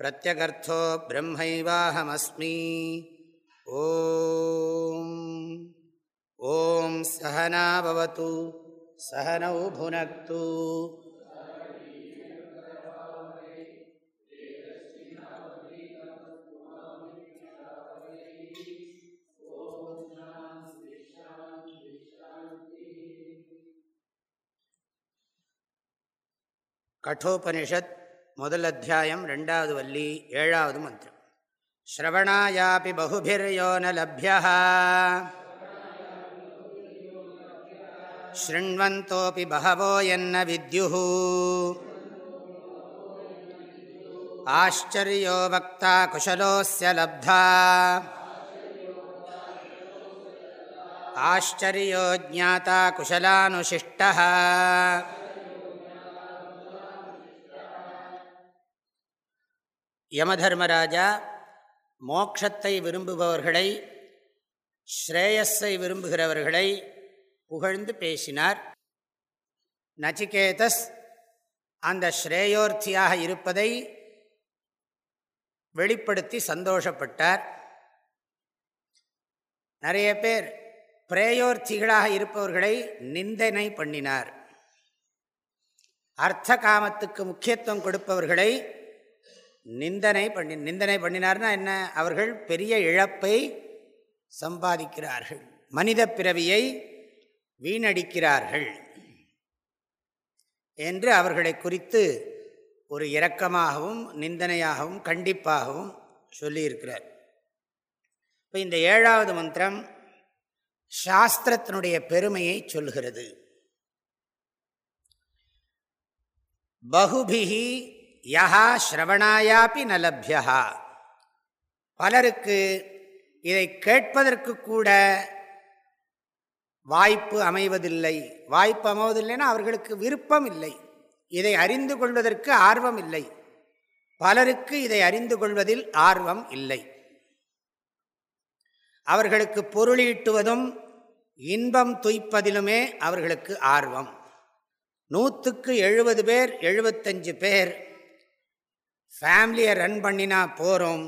பிரத்யகர்த்தோ பிரம்மைவாஹமஸ்மி ஓம் ஓம் சகனாபவத்து சகனௌ புனக்து கட்டோபனிஷத் முதல் அத்தியாயம் ரெண்டாவது வள்ளி ஏழாவது மந்திரம் ஸ்ரவணாயாபி பகுபிர்யோ ந லப்யா शृण्वन्तोऽपि बहवो यन्न विद्युः आश्चर्यो वक्ता कुशलोऽस्य लब्धा आश्चर्यो ज्ञाता कुशलानुशिष्टः யமதர்மராஜா மோக்ஷத்தை விரும்புபவர்களை ஸ்ரேயஸை விரும்புகிறவர்களை புகழ்ந்து பேசினார். நச்சிகேதஸ் அந்த ஸ்ரேயோர்த்தியாக இருப்பதை வெளிப்படுத்தி சந்தோஷப்பட்டார். நிறைய பேர் பிரேயோர்த்திகளாக இருப்பவர்களை நிந்தனை பண்ணினார். அர்த்த காமத்துக்கு முக்கியத்துவம் கொடுப்பவர்களை நிந்தனை பண்ணி நிந்தனை பண்ணினார்னா என்ன? அவர்கள் பெரிய இழப்பை சம்பாதிக்கிறார்கள். மனித பிறவியை வீணடிக்கிறார்கள் என்று அவர்களை குறித்து ஒரு இரக்கமாகவும் நிந்தனையாகவும் கண்டிப்பாகவும் சொல்லியிருக்கிறார். இப்போ இந்த ஏழாவது மந்திரம் சாஸ்திரத்தினுடைய பெருமையை சொல்கிறது பகுபிகி யஹா ஸ்ரவணாயாப்பி நலபியா பலருக்கு இதை கேட்பதற்கு கூட வாய்ப்பு அமைவதில்லை. வாய்ப்பு அமைவதில்லைன்னா அவர்களுக்கு விருப்பம் இல்லை. இதை அறிந்து கொள்வதற்கு ஆர்வம் இல்லை. பலருக்கு இதை அறிந்து கொள்வதில் ஆர்வம் இல்லை. அவர்களுக்கு பொருளீட்டுவதும் இன்பம் துய்ப்பதிலுமே அவர்களுக்கு ஆர்வம். நூற்றுக்கு எழுபது பேர் எழுபத்தஞ்சு பேர் ஃபேமிலியை ரன் பண்ணினா போகிறோம்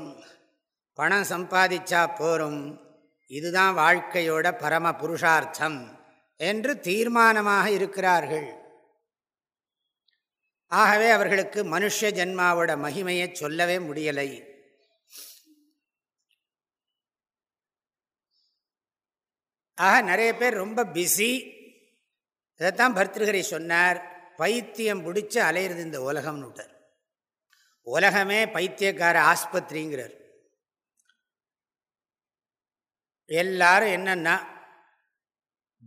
பணம் சம்பாதிச்சா போகிறோம் இதுதான் வாழ்க்கையோட பரம புருஷார்த்தம் என்று தீர்மானமாக இருக்கிறார்கள். ஆகவே அவர்களுக்கு மனுஷ ஜென்மாவோட மகிமையை சொல்லவே முடியலை. ஆக நிறைய பேர் ரொம்ப பிஸி இதைத்தான் பர்திருகரை சொன்னார் பைத்தியம் பிடிச்சி அலையிறது இந்த உலகம்னு விட்டார் உலகமே பைத்தியக்கார ஆஸ்பத்திரிங்கிறார். எல்லாரும் என்னன்னா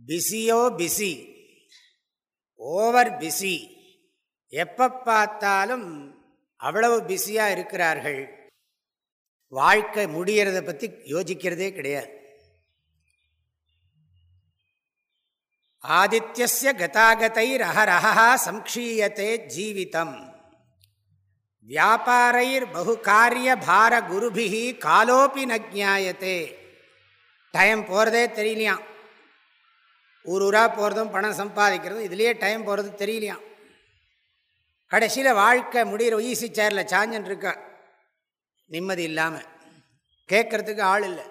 பிஸியோ பிஸி ஓவர் பிஸி எப்போ பார்த்தாலும் அவ்வளவு பிஸியாக இருக்கிறார்கள். வாழ்க்கை முடிகிறத பற்றி யோசிக்கிறதே கிடையாது. ஆதித்யசிய கதாகதை ரஹரஹா சம்க்ஷீயத்தே ஜீவிதம். வியாபாரைர் பகுகாரிய பார குருபிகி காலோப்பி நஜாயத்தே டைம் போகிறதே தெரியலையாம் ஊர் ஊராக போகிறதும் பணம் சம்பாதிக்கிறதும் இதுலேயே டைம் போகிறது தெரியலையாம் கடைசியில் வாழ்க்கை முடிகிற ஈசி சேரில் சாஞ்சன் இருக்கா? நிம்மதி இல்லாமல் கேட்குறதுக்கு ஆள் இல்லை.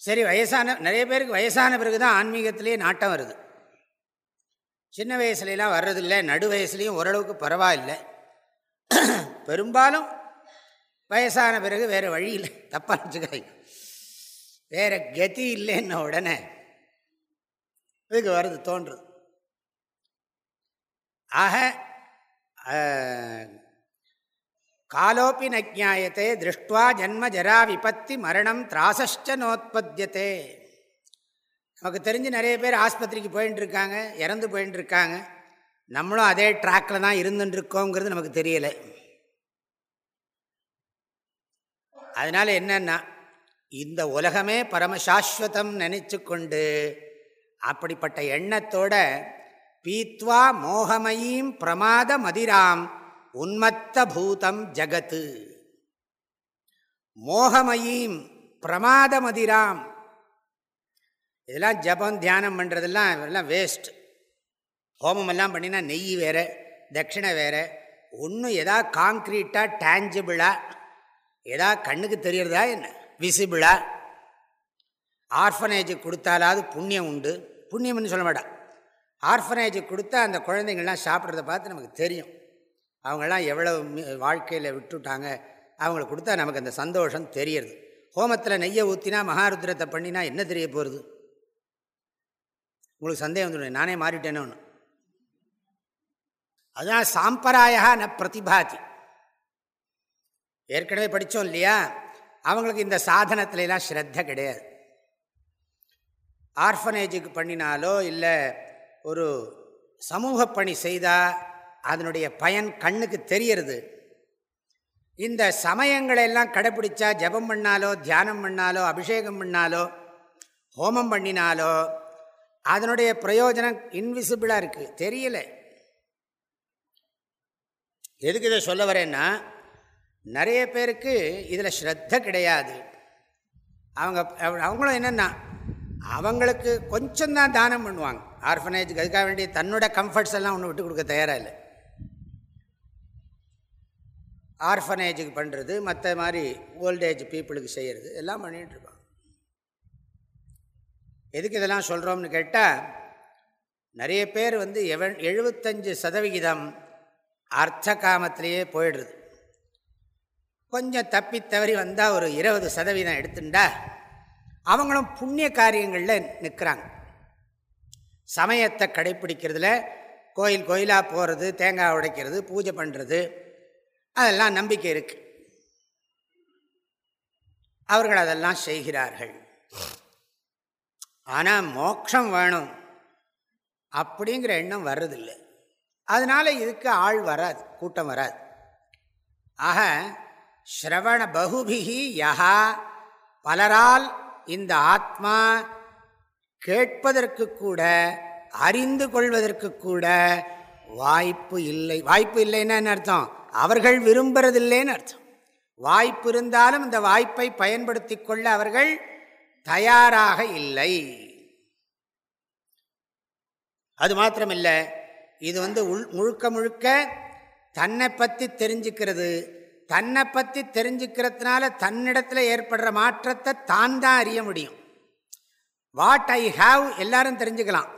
சரி வயசான நிறைய பேருக்கு வயசான பிறகு தான் ஆன்மீகத்திலே நாட்டம் வருது. சின்ன வயசுலலாம் வர்றதில்லை நடு வயசுலேயும் ஓரளவுக்கு பரவாயில்லை. பெரும்பாலும் வயசான பிறகு வேறு வழி இல்லை. தப்பாக நினச்சிக்காய் வேறு கதி இல்லைன்ன உடனே இதுக்கு வருது தோன்றுது ஆக காலோப்பி நஜாயத்தை திருஷ்டுவா ஜன்ம ஜரா விபத்தி மரணம் திராசஷ்ட நோத்பத்தியத்தை நமக்கு தெரிஞ்சு நிறைய பேர் ஆஸ்பத்திரிக்கு போயின்னு இருக்காங்க இறந்து போயின்னு இருக்காங்க நம்மளும் அதே ட்ராக்கில் தான் இருந்துட்டுருக்கோங்கிறது நமக்கு தெரியலை. அதனால் என்னன்னா இந்த உலகமே பரமசாஸ்வதம் நினைச்சு கொண்டு அப்படிப்பட்ட எண்ணத்தோட பீத்வா மோகமயீம் பிரமாத மதிராம் உன்மத்த பூதம் ஜகத்து. மோகமயீம் பிரமாத மதிராம் இதெல்லாம் ஜபம் தியானம் பண்ணுறதெல்லாம் இதெல்லாம் வேஸ்ட் ஹோமமெல்லாம் பண்ணினா நெய் வேறு தட்சிணை வேறு. ஒன்றும் எதா காங்க்ரீட்டாக டேஞ்சிபிளாக எதா கண்ணுக்கு தெரியறதா என்ன? விசிபிளாக ஆர்ஃபனேஜுக்கு கொடுத்தாலாவது புண்ணியம் உண்டு. புண்ணியம்னு சொல்ல மாட்டா ஆர்ஃபனேஜுக்கு கொடுத்தா அந்த குழந்தைங்கள்லாம் சாப்பிட்றத பார்த்து நமக்கு தெரியும். அவங்களாம் எவ்வளோ வாழ்க்கையில் விட்டுட்டாங்க. அவங்களுக்கு கொடுத்தா நமக்கு அந்த சந்தோஷம் தெரியறது. ஹோமத்தில் நெய்யை ஊற்றினா மகாருத்ரத்தை பண்ணினா என்ன தெரிய போகிறது உங்களுக்கு சந்தேகம் வந்துடும். நானே மாறிட்டேன்னு ஒன்று அதுதான் சாம்பராயா ந பிரதிபாதி. ஏற்கனவே படித்தோம் இல்லையா? அவங்களுக்கு இந்த சாதனத்துலலாம் ஸ்ரத்த கிடையாது. ஆர்ஃபனேஜுக்கு பண்ணினாலோ இல்லை ஒரு சமூக பணி செய்தால் அதனுடைய பயன் கண்ணுக்கு தெரியறது. இந்த சமயங்களெல்லாம் கடைப்பிடிச்சா ஜபம் பண்ணாலோ தியானம் பண்ணாலோ அபிஷேகம் பண்ணாலோ ஹோமம் பண்ணினாலோ அதனுடைய பிரயோஜனம் இன்விசிபிளாக இருக்குது தெரியல. எதுக்கு இதை சொல்ல வரேன்னா நிறைய பேருக்கு இதில் ஸ்ரத்த கிடையாது. அவங்க அவங்களும் என்னென்னா அவங்களுக்கு கொஞ்சம்தான் தானம் பண்ணுவாங்க. ஆர்ஃபனேஜுக்கு அதுக்காக வேண்டிய தன்னோட கம்ஃபர்ட்ஸ் எல்லாம் ஒன்று விட்டு கொடுக்க தயாராக இல்லை. ஆர்ஃபனேஜுக்கு பண்ணுறது மற்ற மாதிரி ஓல்டேஜ் பீப்புளுக்கு செய்கிறது எல்லாம் பண்ணிகிட்ருப்பாங்க எதுக்கு இதெல்லாம் சொல்கிறோம்னு கேட்டால் நிறைய பேர் வந்து எவன் எழுபத்தஞ்சு சதவிகிதம் அர்த்த காமத்திலேயே போயிடுறது. கொஞ்சம் தப்பி தவறி வந்தால் ஒரு இருபது சதவீதம் எடுத்துட்டா அவங்களும் புண்ணிய காரியங்களில் நிற்கிறாங்க சமயத்தை கடைப்பிடிக்கிறதுல கோயில் கோயிலாக போகிறது தேங்காய் உடைக்கிறது பூஜை பண்ணுறது அதெல்லாம் நம்பிக்கை இருக்குது அவர்கள் அதெல்லாம் செய்கிறார்கள். ஆனால் மோட்சம் வேணும் அப்படிங்கிற எண்ணம் வர்றதில்லை. அதனால் இதுக்கு ஆள் வராது கூட்டம் வராது. ஆக ஸ்ரவண பகுபிகி யகா பலரால் இந்த ஆத்மா கேட்பதற்கு கூட அறிந்து கொள்வதற்கு கூட வாய்ப்பு இல்லை. வாய்ப்பு இல்லைன்னா அர்த்தம்? அவர்கள் விரும்புறதில்லைன்னு அர்த்தம். வாய்ப்பு இருந்தாலும் இந்த வாய்ப்பை பயன்படுத்தி கொள்ள அவர்கள் தயாராக இல்லை. அது மாத்திரமில்லை இது வந்து உள் முழுக்க முழுக்க தன்னை பற்றி தெரிஞ்சுக்கிறது. தன்னை பற்றி தெரிஞ்சுக்கிறதுனால தன்னிடத்தில் ஏற்படுற மாற்றத்தை தான் தான் அறிய முடியும். வாட் ஐ ஹாவ் எல்லாரும் தெரிஞ்சுக்கலாம்.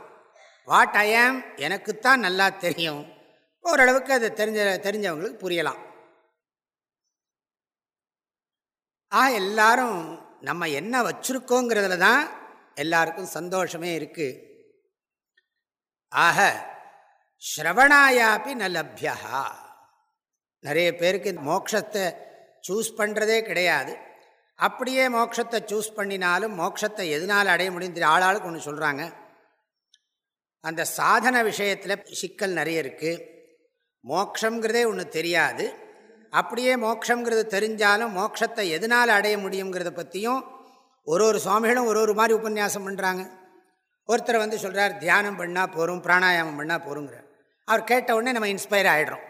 வாட் ஐ ஆம் எனக்குத்தான் நல்லா தெரியும். ஓரளவுக்கு அது தெரிஞ்ச தெரிஞ்சவங்களுக்கு புரியலாம். ஆக எல்லாரும் நம்ம என்ன வச்சுருக்கோங்கிறதுல தான் எல்லாருக்கும் சந்தோஷமே இருக்குது ஆக ஸ்ரவணாயாப்பி ந லப்யா நிறைய பேருக்கு மோட்சத்தை சூஸ் பண்ணுறதே கிடையாது. அப்படியே மோட்சத்தை சூஸ் பண்ணினாலும் மோட்சத்தை எதனால் அடைய முடியும் ஆளாளுக்கு ஒன்று சொல்கிறாங்க அந்த சாதன விஷயத்தில் சிக்கல் நிறைய இருக்குது மோக்ஷங்கிறதே ஒன்று தெரியாது. அப்படியே மோட்சங்கிறது தெரிஞ்சாலும் மோட்சத்தை எதனால் அடைய முடியுங்கிறத பற்றியும் ஒரு ஒரு சுவாமிகளும் ஒரு ஒரு மாதிரி உபன்யாசம் பண்ணுறாங்க ஒருத்தர் வந்து சொல்கிறார் தியானம் பண்ணால் போகிறோம் பிராணாயாமம் பண்ணால் போகிறோங்கிற அவர் கேட்ட உடனே நம்ம இன்ஸ்பயர் ஆகிடுறோம்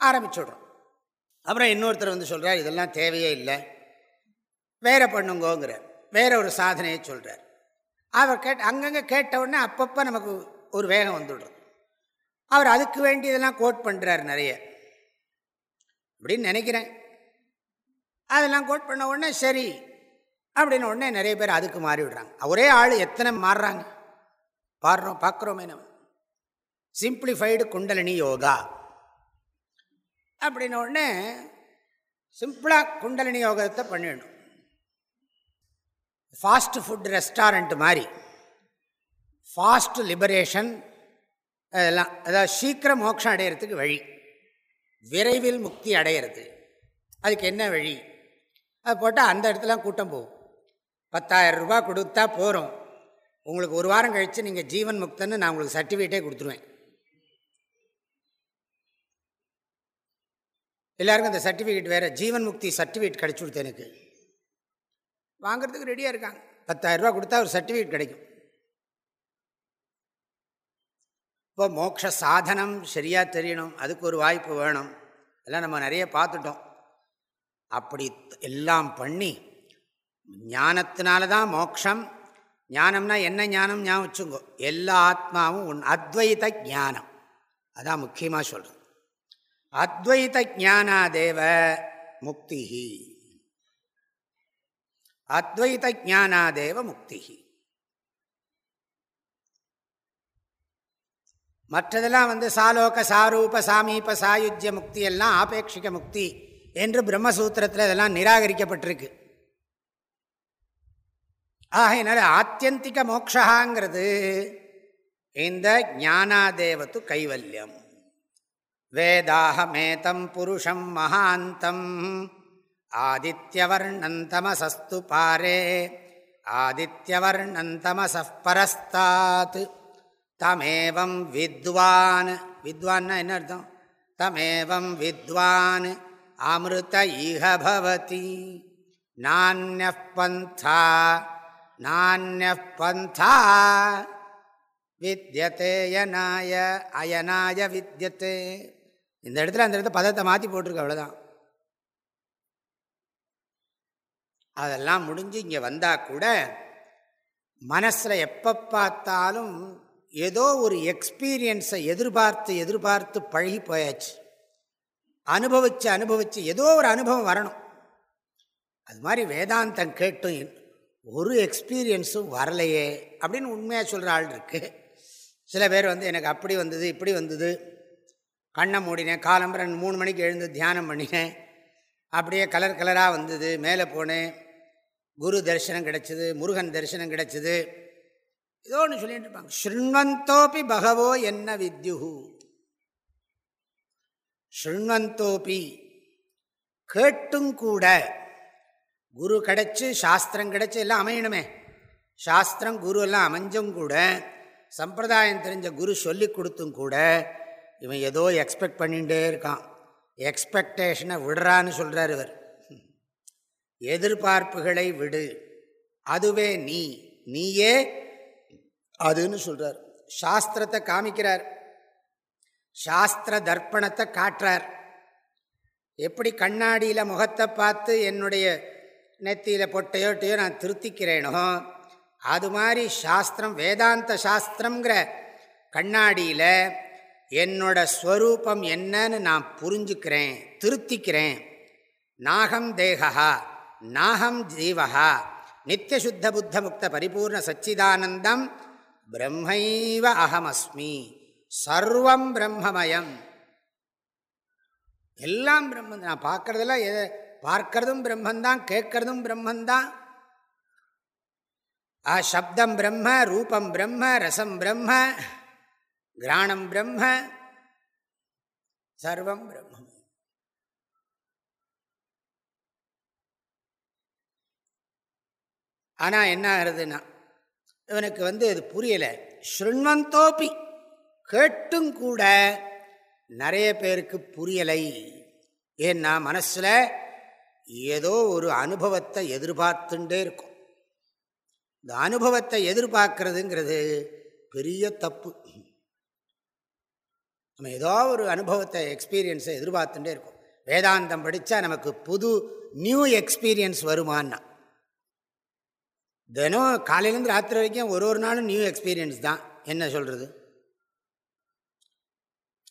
ஆரம்பிச்சுடுறோம். அப்புறம் இன்னொருத்தர் வந்து சொல்கிறார் இதெல்லாம் தேவையே இல்லை. வேற பண்ணுங்கோங்கிற வேற ஒரு சாதனையை சொல்கிறார் அவர் கேட் அங்கங்கே கேட்ட உடனே அப்பப்போ நமக்கு ஒரு வேகம் வந்துவிடுறது அவர் அதுக்கு வேண்டியதெல்லாம் கோட் பண்ணுறார் நிறைய. அப்படின்னு நினைக்கிறேன். அதெல்லாம் கோட் பண்ண உடனே சரி அப்படின்னு உடனே நிறைய பேர் அதுக்கு மாறி விடுறாங்க. ஒரே ஆள் எத்தனை மாறுறாங்க? பாடுறோம் பார்க்குறோமே நம்ம. சிம்பிளிஃபைடு குண்டலினி யோகா அப்படின்ன உடனே சிம்பிளாக குண்டலினி யோகத்தை பண்ணிடணும். ஃபாஸ்ட் ஃபுட் ரெஸ்டாரண்ட் மாதிரி. ஃபாஸ்ட் லிபரேஷன் அதெல்லாம் அதாவது சீக்கிரம் மோட்சம் அடையிறதுக்கு வழி. விரைவில் முக்தி அடையிறது. அதுக்கு என்ன வழி? அது போட்டால் அந்த இடத்துல கூட்டம் போகும். பத்தாயிரம் ரூபா கொடுத்தா போகிறோம் உங்களுக்கு ஒரு வாரம் கழித்து நீங்கள் ஜீவன் முக்தன்னு நான் உங்களுக்கு சர்டிஃபிகேட்டே கொடுத்துருவேன். எல்லாருக்கும் இந்த சர்டிஃபிகேட் வேறு ஜீவன் முக்தி சர்டிஃபிகேட் கிடச்சி கொடுத்து எனக்கு. வாங்கிறதுக்கு ரெடியாக இருக்காங்க. பத்தாயிரரூபா கொடுத்தா ஒரு சர்டிஃபிகேட் கிடைக்கும். இப்போ மோட்ச சாதனம் சரியாக தெரியணும். அதுக்கு ஒரு வாய்ப்பு வேணும். எல்லாம் நம்ம நிறைய பார்த்துட்டோம். அப்படி எல்லாம் பண்ணி ஞானத்தினால தான் மோக்ஷம். ஞானம்னா என்ன ஞானம்? ஞாபகம் வச்சுங்கோ எல்லா ஆத்மாவும் உன் அத்வைத ஞானம். அதான் முக்கியமாக சொல்கிறது அத்வைத ஜானாதேவ முக்தி அத்வைத ஜானாதேவ முக்தி மற்றதெல்லாம் வந்து சாலோக சாரூப சாமீப சாயுஜ்ய முக்தி எல்லாம் ஆபேட்சிக முக்தி என்று பிரம்மசூத்திரத்தில் இதெல்லாம் நிராகரிக்கப்பட்டிருக்கு. ஆகையினால ஆத்தியந்திக மோக்ஷாங்கிறது இந்த ஞானாதேவத்து கைவல்யம். வேதாஹமேதம் புருஷம் மகாந்தம். ஆதித்யவர்ணந்தமசஸ்து பாரே. ஆதித்யவர்ணந்தமசப்பரஸ்தாத் தமேவம் வித்வான். வித்வான்னா என்ன அர்த்தம்? தமேவம் வித்வான். அமிர்த இஹ பவதி. நானியப்பந்தா நானியப்பந்தா வித்தியதே யனாய. அயனாய வித்தியத்தே இந்த இடத்துல அந்த இடத்துல பதத்தை மாற்றி போட்டிருக்கு அவ்வளோதான் அதெல்லாம் முடிஞ்சு இங்கே வந்தால் கூட மனசில் எப்போ பார்த்தாலும் ஏதோ ஒரு எக்ஸ்பீரியன்ஸை எதிர்பார்த்து எதிர்பார்த்து பழகி போயாச்சு. அனுபவித்து அனுபவித்து ஏதோ ஒரு அனுபவம் வரணும். அது மாதிரி வேதாந்தம் கேட்டும் ஒரு எக்ஸ்பீரியன்ஸும் வரலையே அப்படின்னு உண்மையாக சொல்கிற ஆள் இருக்குது சில பேர் வந்து எனக்கு அப்படி வந்தது இப்படி வந்தது. கண்ணை மூடினேன் காலம்பரம் மூணு மணிக்கு எழுந்து தியானம் பண்ணினேன். அப்படியே கலர் கலராக வந்தது. மேலே போனேன். குரு தரிசனம் கிடச்சிது முருகன் தரிசனம் கிடச்சிது. ஏதோ ஒன்று சொல்லிட்டு இருப்பாங்க. ஸ்ருண்வந்தோப்பி பகவோ என்ன வித்யுஹூ? ஸ்ருண்வந்தோப்பி கேட்டும் கூட குரு கிடச்சி சாஸ்திரம் கிடச்சி எல்லாம் அமையணுமே. சாஸ்திரம் குரு எல்லாம் அமைஞ்சும் கூட சம்பிரதாயம் தெரிஞ்ச குரு சொல்லி கொடுத்தும் கூட இவன் ஏதோ எக்ஸ்பெக்ட் பண்ணிகிட்டே இருக்கான். எக்ஸ்பெக்டேஷனை விடுறான்னு சொல்கிறார் இவர். எதிர்பார்ப்புகளை விடு. அதுவே நீ. நீயே அதுன்னு சொல்கிறார் சாஸ்திரத்தை காமிக்கிறார். சாஸ்திர தர்ப்பணத்தை காட்டுறார். எப்படி கண்ணாடியில் முகத்தை பார்த்து என்னுடைய நெத்தியில் பொட்டையோட்டையோ நான் திருத்திக்கிறேனோ அது மாதிரி சாஸ்திரம் வேதாந்த சாஸ்திரங்கிற கண்ணாடியில் என்னோட ஸ்வரூபம் என்னன்னு நான் புரிஞ்சுக்கிறேன் திருத்திக்கிறேன். நாகம் தேகா நாகம் ஜீவகா நித்தியசுத்த புத்த முக்த பரிபூர்ண சச்சிதானந்தம் பிரம்மைவ அகமஸ்மி சர்வம் பிரம்மமயம் எல்லாம் பிரம்மன் நான் பார்க்கறதெல்லாம் எதை பார்க்கறதும் பிரம்மந்தான் கேட்கறதும் பிரம்மந்தான் ஆ சப்தம் பிரம்ம ரூபம் பிரம்ம ரசம் பிரம்ம கிராணம் பிரம்ம சர்வம் பிரம்மம். ஆனால் என்ன ஆகுதுன்னா இவனுக்கு வந்து அது புரியலை. ஸ்ருண்வந்தோப்பி கேட்டும் கூட நிறைய பேருக்கு புரியலை. ஏன்னா மனசில் ஏதோ ஒரு அனுபவத்தை எதிர்பார்த்துட்டே இருக்கும். இந்த அனுபவத்தை எதிர்பார்க்கறதுங்கிறது பெரிய தப்பு. நம்ம ஏதோ ஒரு அனுபவத்தை எக்ஸ்பீரியன்ஸை எதிர்பார்த்துட்டே இருக்கும். வேதாந்தம் படித்தா நமக்கு புது நியூ எக்ஸ்பீரியன்ஸ் வருமானா தினம் காலையிலேருந்து ராத்திரி வரைக்கும் ஒரு ஒரு நாளும் நியூ எக்ஸ்பீரியன்ஸ் தான். என்ன சொல்கிறது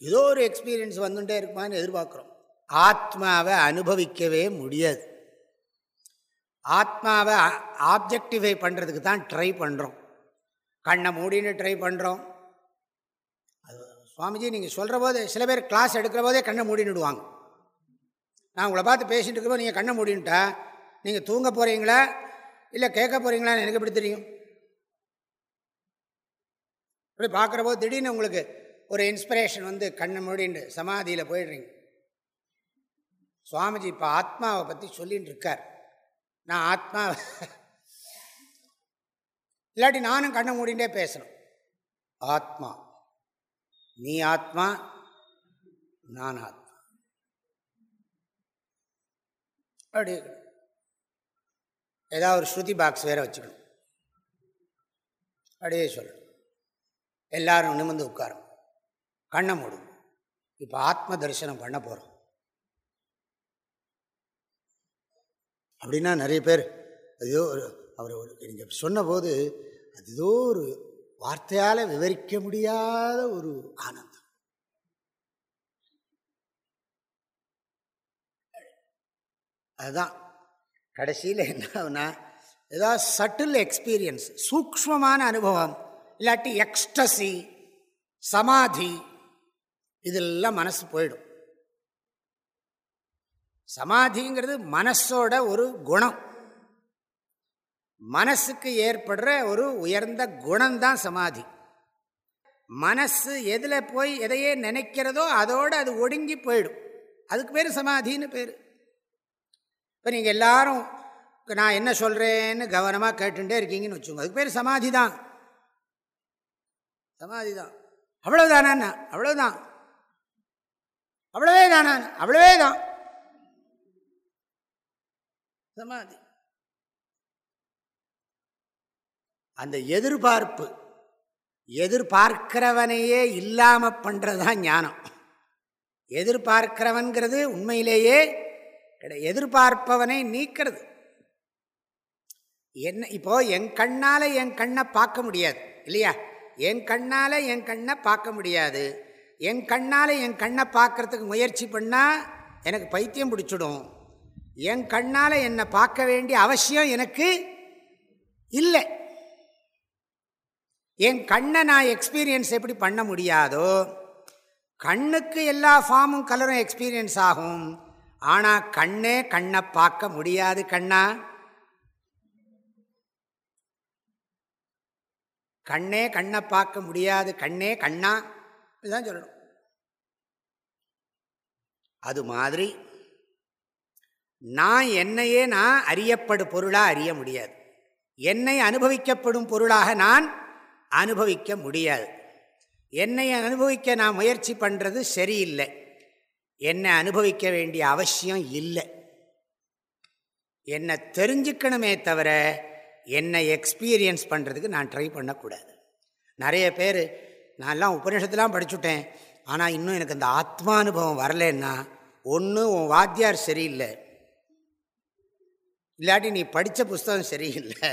ஏதோ ஒரு எக்ஸ்பீரியன்ஸ் வந்துட்டே இருக்குமான்னு எதிர்பார்க்குறோம். ஆத்மாவை அனுபவிக்கவே முடியாது. ஆத்மாவை ஆப்ஜெக்டிஃபை பண்ணுறதுக்கு தான் ட்ரை பண்ணுறோம் கண்ணை மூடின்னு ட்ரை பண்ணுறோம் அது சுவாமிஜி நீங்கள் சொல்கிற போது சில பேர் கிளாஸ் எடுக்கிற போதே கண்ணை மூடின்னுடுவாங்க. நான் உங்களை பார்த்து பேசிகிட்டு இருக்கிறப்போ நீங்கள் கண்ணை மூடின்ட்டா நீங்கள் தூங்க போகிறீங்களா இல்லை கேட்க போகிறீங்களான்னு எனக்கு எப்படி தெரியும்? அப்படி பார்க்குற போது திடீர்னு உங்களுக்கு ஒரு இன்ஸ்பிரேஷன் வந்து கண்ணை மூடிண்டு சமாதியில் போயிடுறீங்க. சுவாமிஜி இப்போ ஆத்மாவை பற்றி சொல்லின்னு இருக்கார். நான் ஆத்மா இல்லாட்டி நானும் கண்ணை மூடிண்டே பேசணும். ஆத்மா. நீ ஆத்மா நான் ஆத்மா. அப்படி ஏதாவது ஒரு ஸ்ருதி பாக்ஸ் வேறு வச்சுக்கணும். அப்படியே சொல்லணும். எல்லாரும் நிமிந்து உட்காரும் கண்ணை மூடும் இப்போ ஆத்ம தரிசனம் பண்ண போகிறோம் அப்படின்னா நிறைய பேர் ஐயோ அவர் நீங்கள் சொன்னபோது அது ஏதோ ஒரு வார்த்தையால் விவரிக்க முடியாத ஒரு ஆனந்தம். அதுதான். கடைசியில் என்ன ஆகுனா ஏதாவது சட்டில் எக்ஸ்பீரியன்ஸ் சூக்மமான அனுபவம் இல்லாட்டி எக்ஸ்டசி சமாதி இதெல்லாம் மனசு போயிடும். சமாதிங்கிறது மனசோட ஒரு குணம். மனசுக்கு ஏற்படுற ஒரு உயர்ந்த குணம்தான் சமாதி. மனசு எதில் போய் எதையே நினைக்கிறதோ அதோடு அது ஒடுங்கி போயிடும். அதுக்கு பேர் சமாதின்னு பேர். இப்போ நீங்கள் எல்லாரும் நான் என்ன சொல்கிறேன்னு கவனமாக கேட்டுட்டே இருக்கீங்கன்னு வச்சுக்கோங்க. அதுக்கு பேர் சமாதி தான் சமாதி தான் அவ்வளோதானா அவ்வளோதான் அவ்வளவே தானா அவ்வளவே தான் சமாதி. அந்த எதிர்பார்ப்பு எதிர்பார்க்கிறவனையே இல்லாமல் பண்ணுறது தான் ஞானம். எதிர்பார்க்கிறவன்கிறது உண்மையிலேயே எதிர்பார்ப்பவனை நீக்கிறது. என்ன இப்போ என் கண்ணால் என் கண்ணை பார்க்க முடியாது இல்லையா? என் கண்ணால் என் கண்ணை பார்க்க முடியாது. என் கண்ணால் என் கண்ணை பார்க்கறதுக்கு முயற்சி பண்ணால் எனக்கு பைத்தியம் பிடிச்சிடும். என் கண்ணால் என்னை பார்க்க வேண்டிய அவசியம் எனக்கு இல்லை. என் கண்ணை நான் எக்ஸ்பீரியன்ஸ் எப்படி பண்ண முடியாதோ கண்ணுக்கு எல்லா ஃபார்மும் கலரும் எக்ஸ்பீரியன்ஸ் ஆகும். ஆனால் கண்ணே கண்ணை பார்க்க முடியாது கண்ணா. கண்ணே கண்ணை பார்க்க முடியாது கண்ணே கண்ணா. இதுதான் சொல்லணும். அது மாதிரி நான் என்னையே நான் அறியப்படு பொருளாக அறிய முடியாது. என்னை அனுபவிக்கப்படும் பொருளாக நான் அனுபவிக்க முடியாது. என்னை அனுபவிக்க நான் முயற்சி பண்ணுறது சரியில்லை. என்னை அனுபவிக்க வேண்டிய அவசியம் இல்லை. என்னை தெரிஞ்சுக்கணுமே தவிர என்னை எக்ஸ்பீரியன்ஸ் பண்ணுறதுக்கு நான் ட்ரை பண்ணக்கூடாது. நிறைய பேர் நான்லாம் உபநிஷத்துலாம் படிச்சுட்டேன். ஆனால் இன்னும் எனக்கு அந்த ஆத்மானுபவம் வரலன்னா ஒன்று உன் வாத்தியார் சரியில்லை. இல்லாட்டி நீ படித்த புஸ்தகம் சரியில்லை.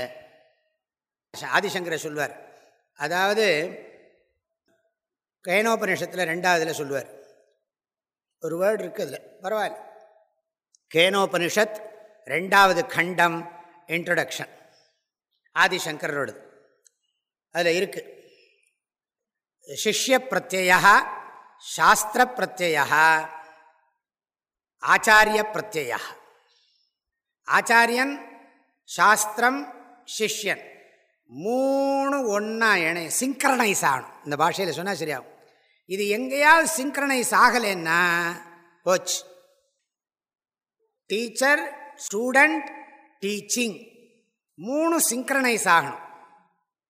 ஆதிசங்கரை சொல்வார். அதாவது கேனோபனிஷத்தில் ரெண்டாவதில் சொல்லுவார் ஒரு வேர்டு இருக்குது அதில். பரவாயில்ல. கேனோபனிஷத் ரெண்டாவது கண்டம் இன்ட்ரடக்ஷன் ஆதிசங்கரோடது. அதில் இருக்குது சிஷ்ய பிரத்யா சாஸ்திர பிரத்யா ஆச்சாரிய பிரத்யா ஆச்சாரியன் சாஸ்திரம் சிஷ்யன். மூணு ஒன்றா இணைய சிங்க்ரனைஸ் ஆகணும். இந்த பாஷையில் சொன்னால் சரியாகும். இது எங்கேயாவது சிங்க்ரனைஸ் ஆகலைன்னா போச்சு. டீச்சர் ஸ்டூடெண்ட் டீச்சிங் மூணு சிங்க்ரனைஸ் ஆகணும்.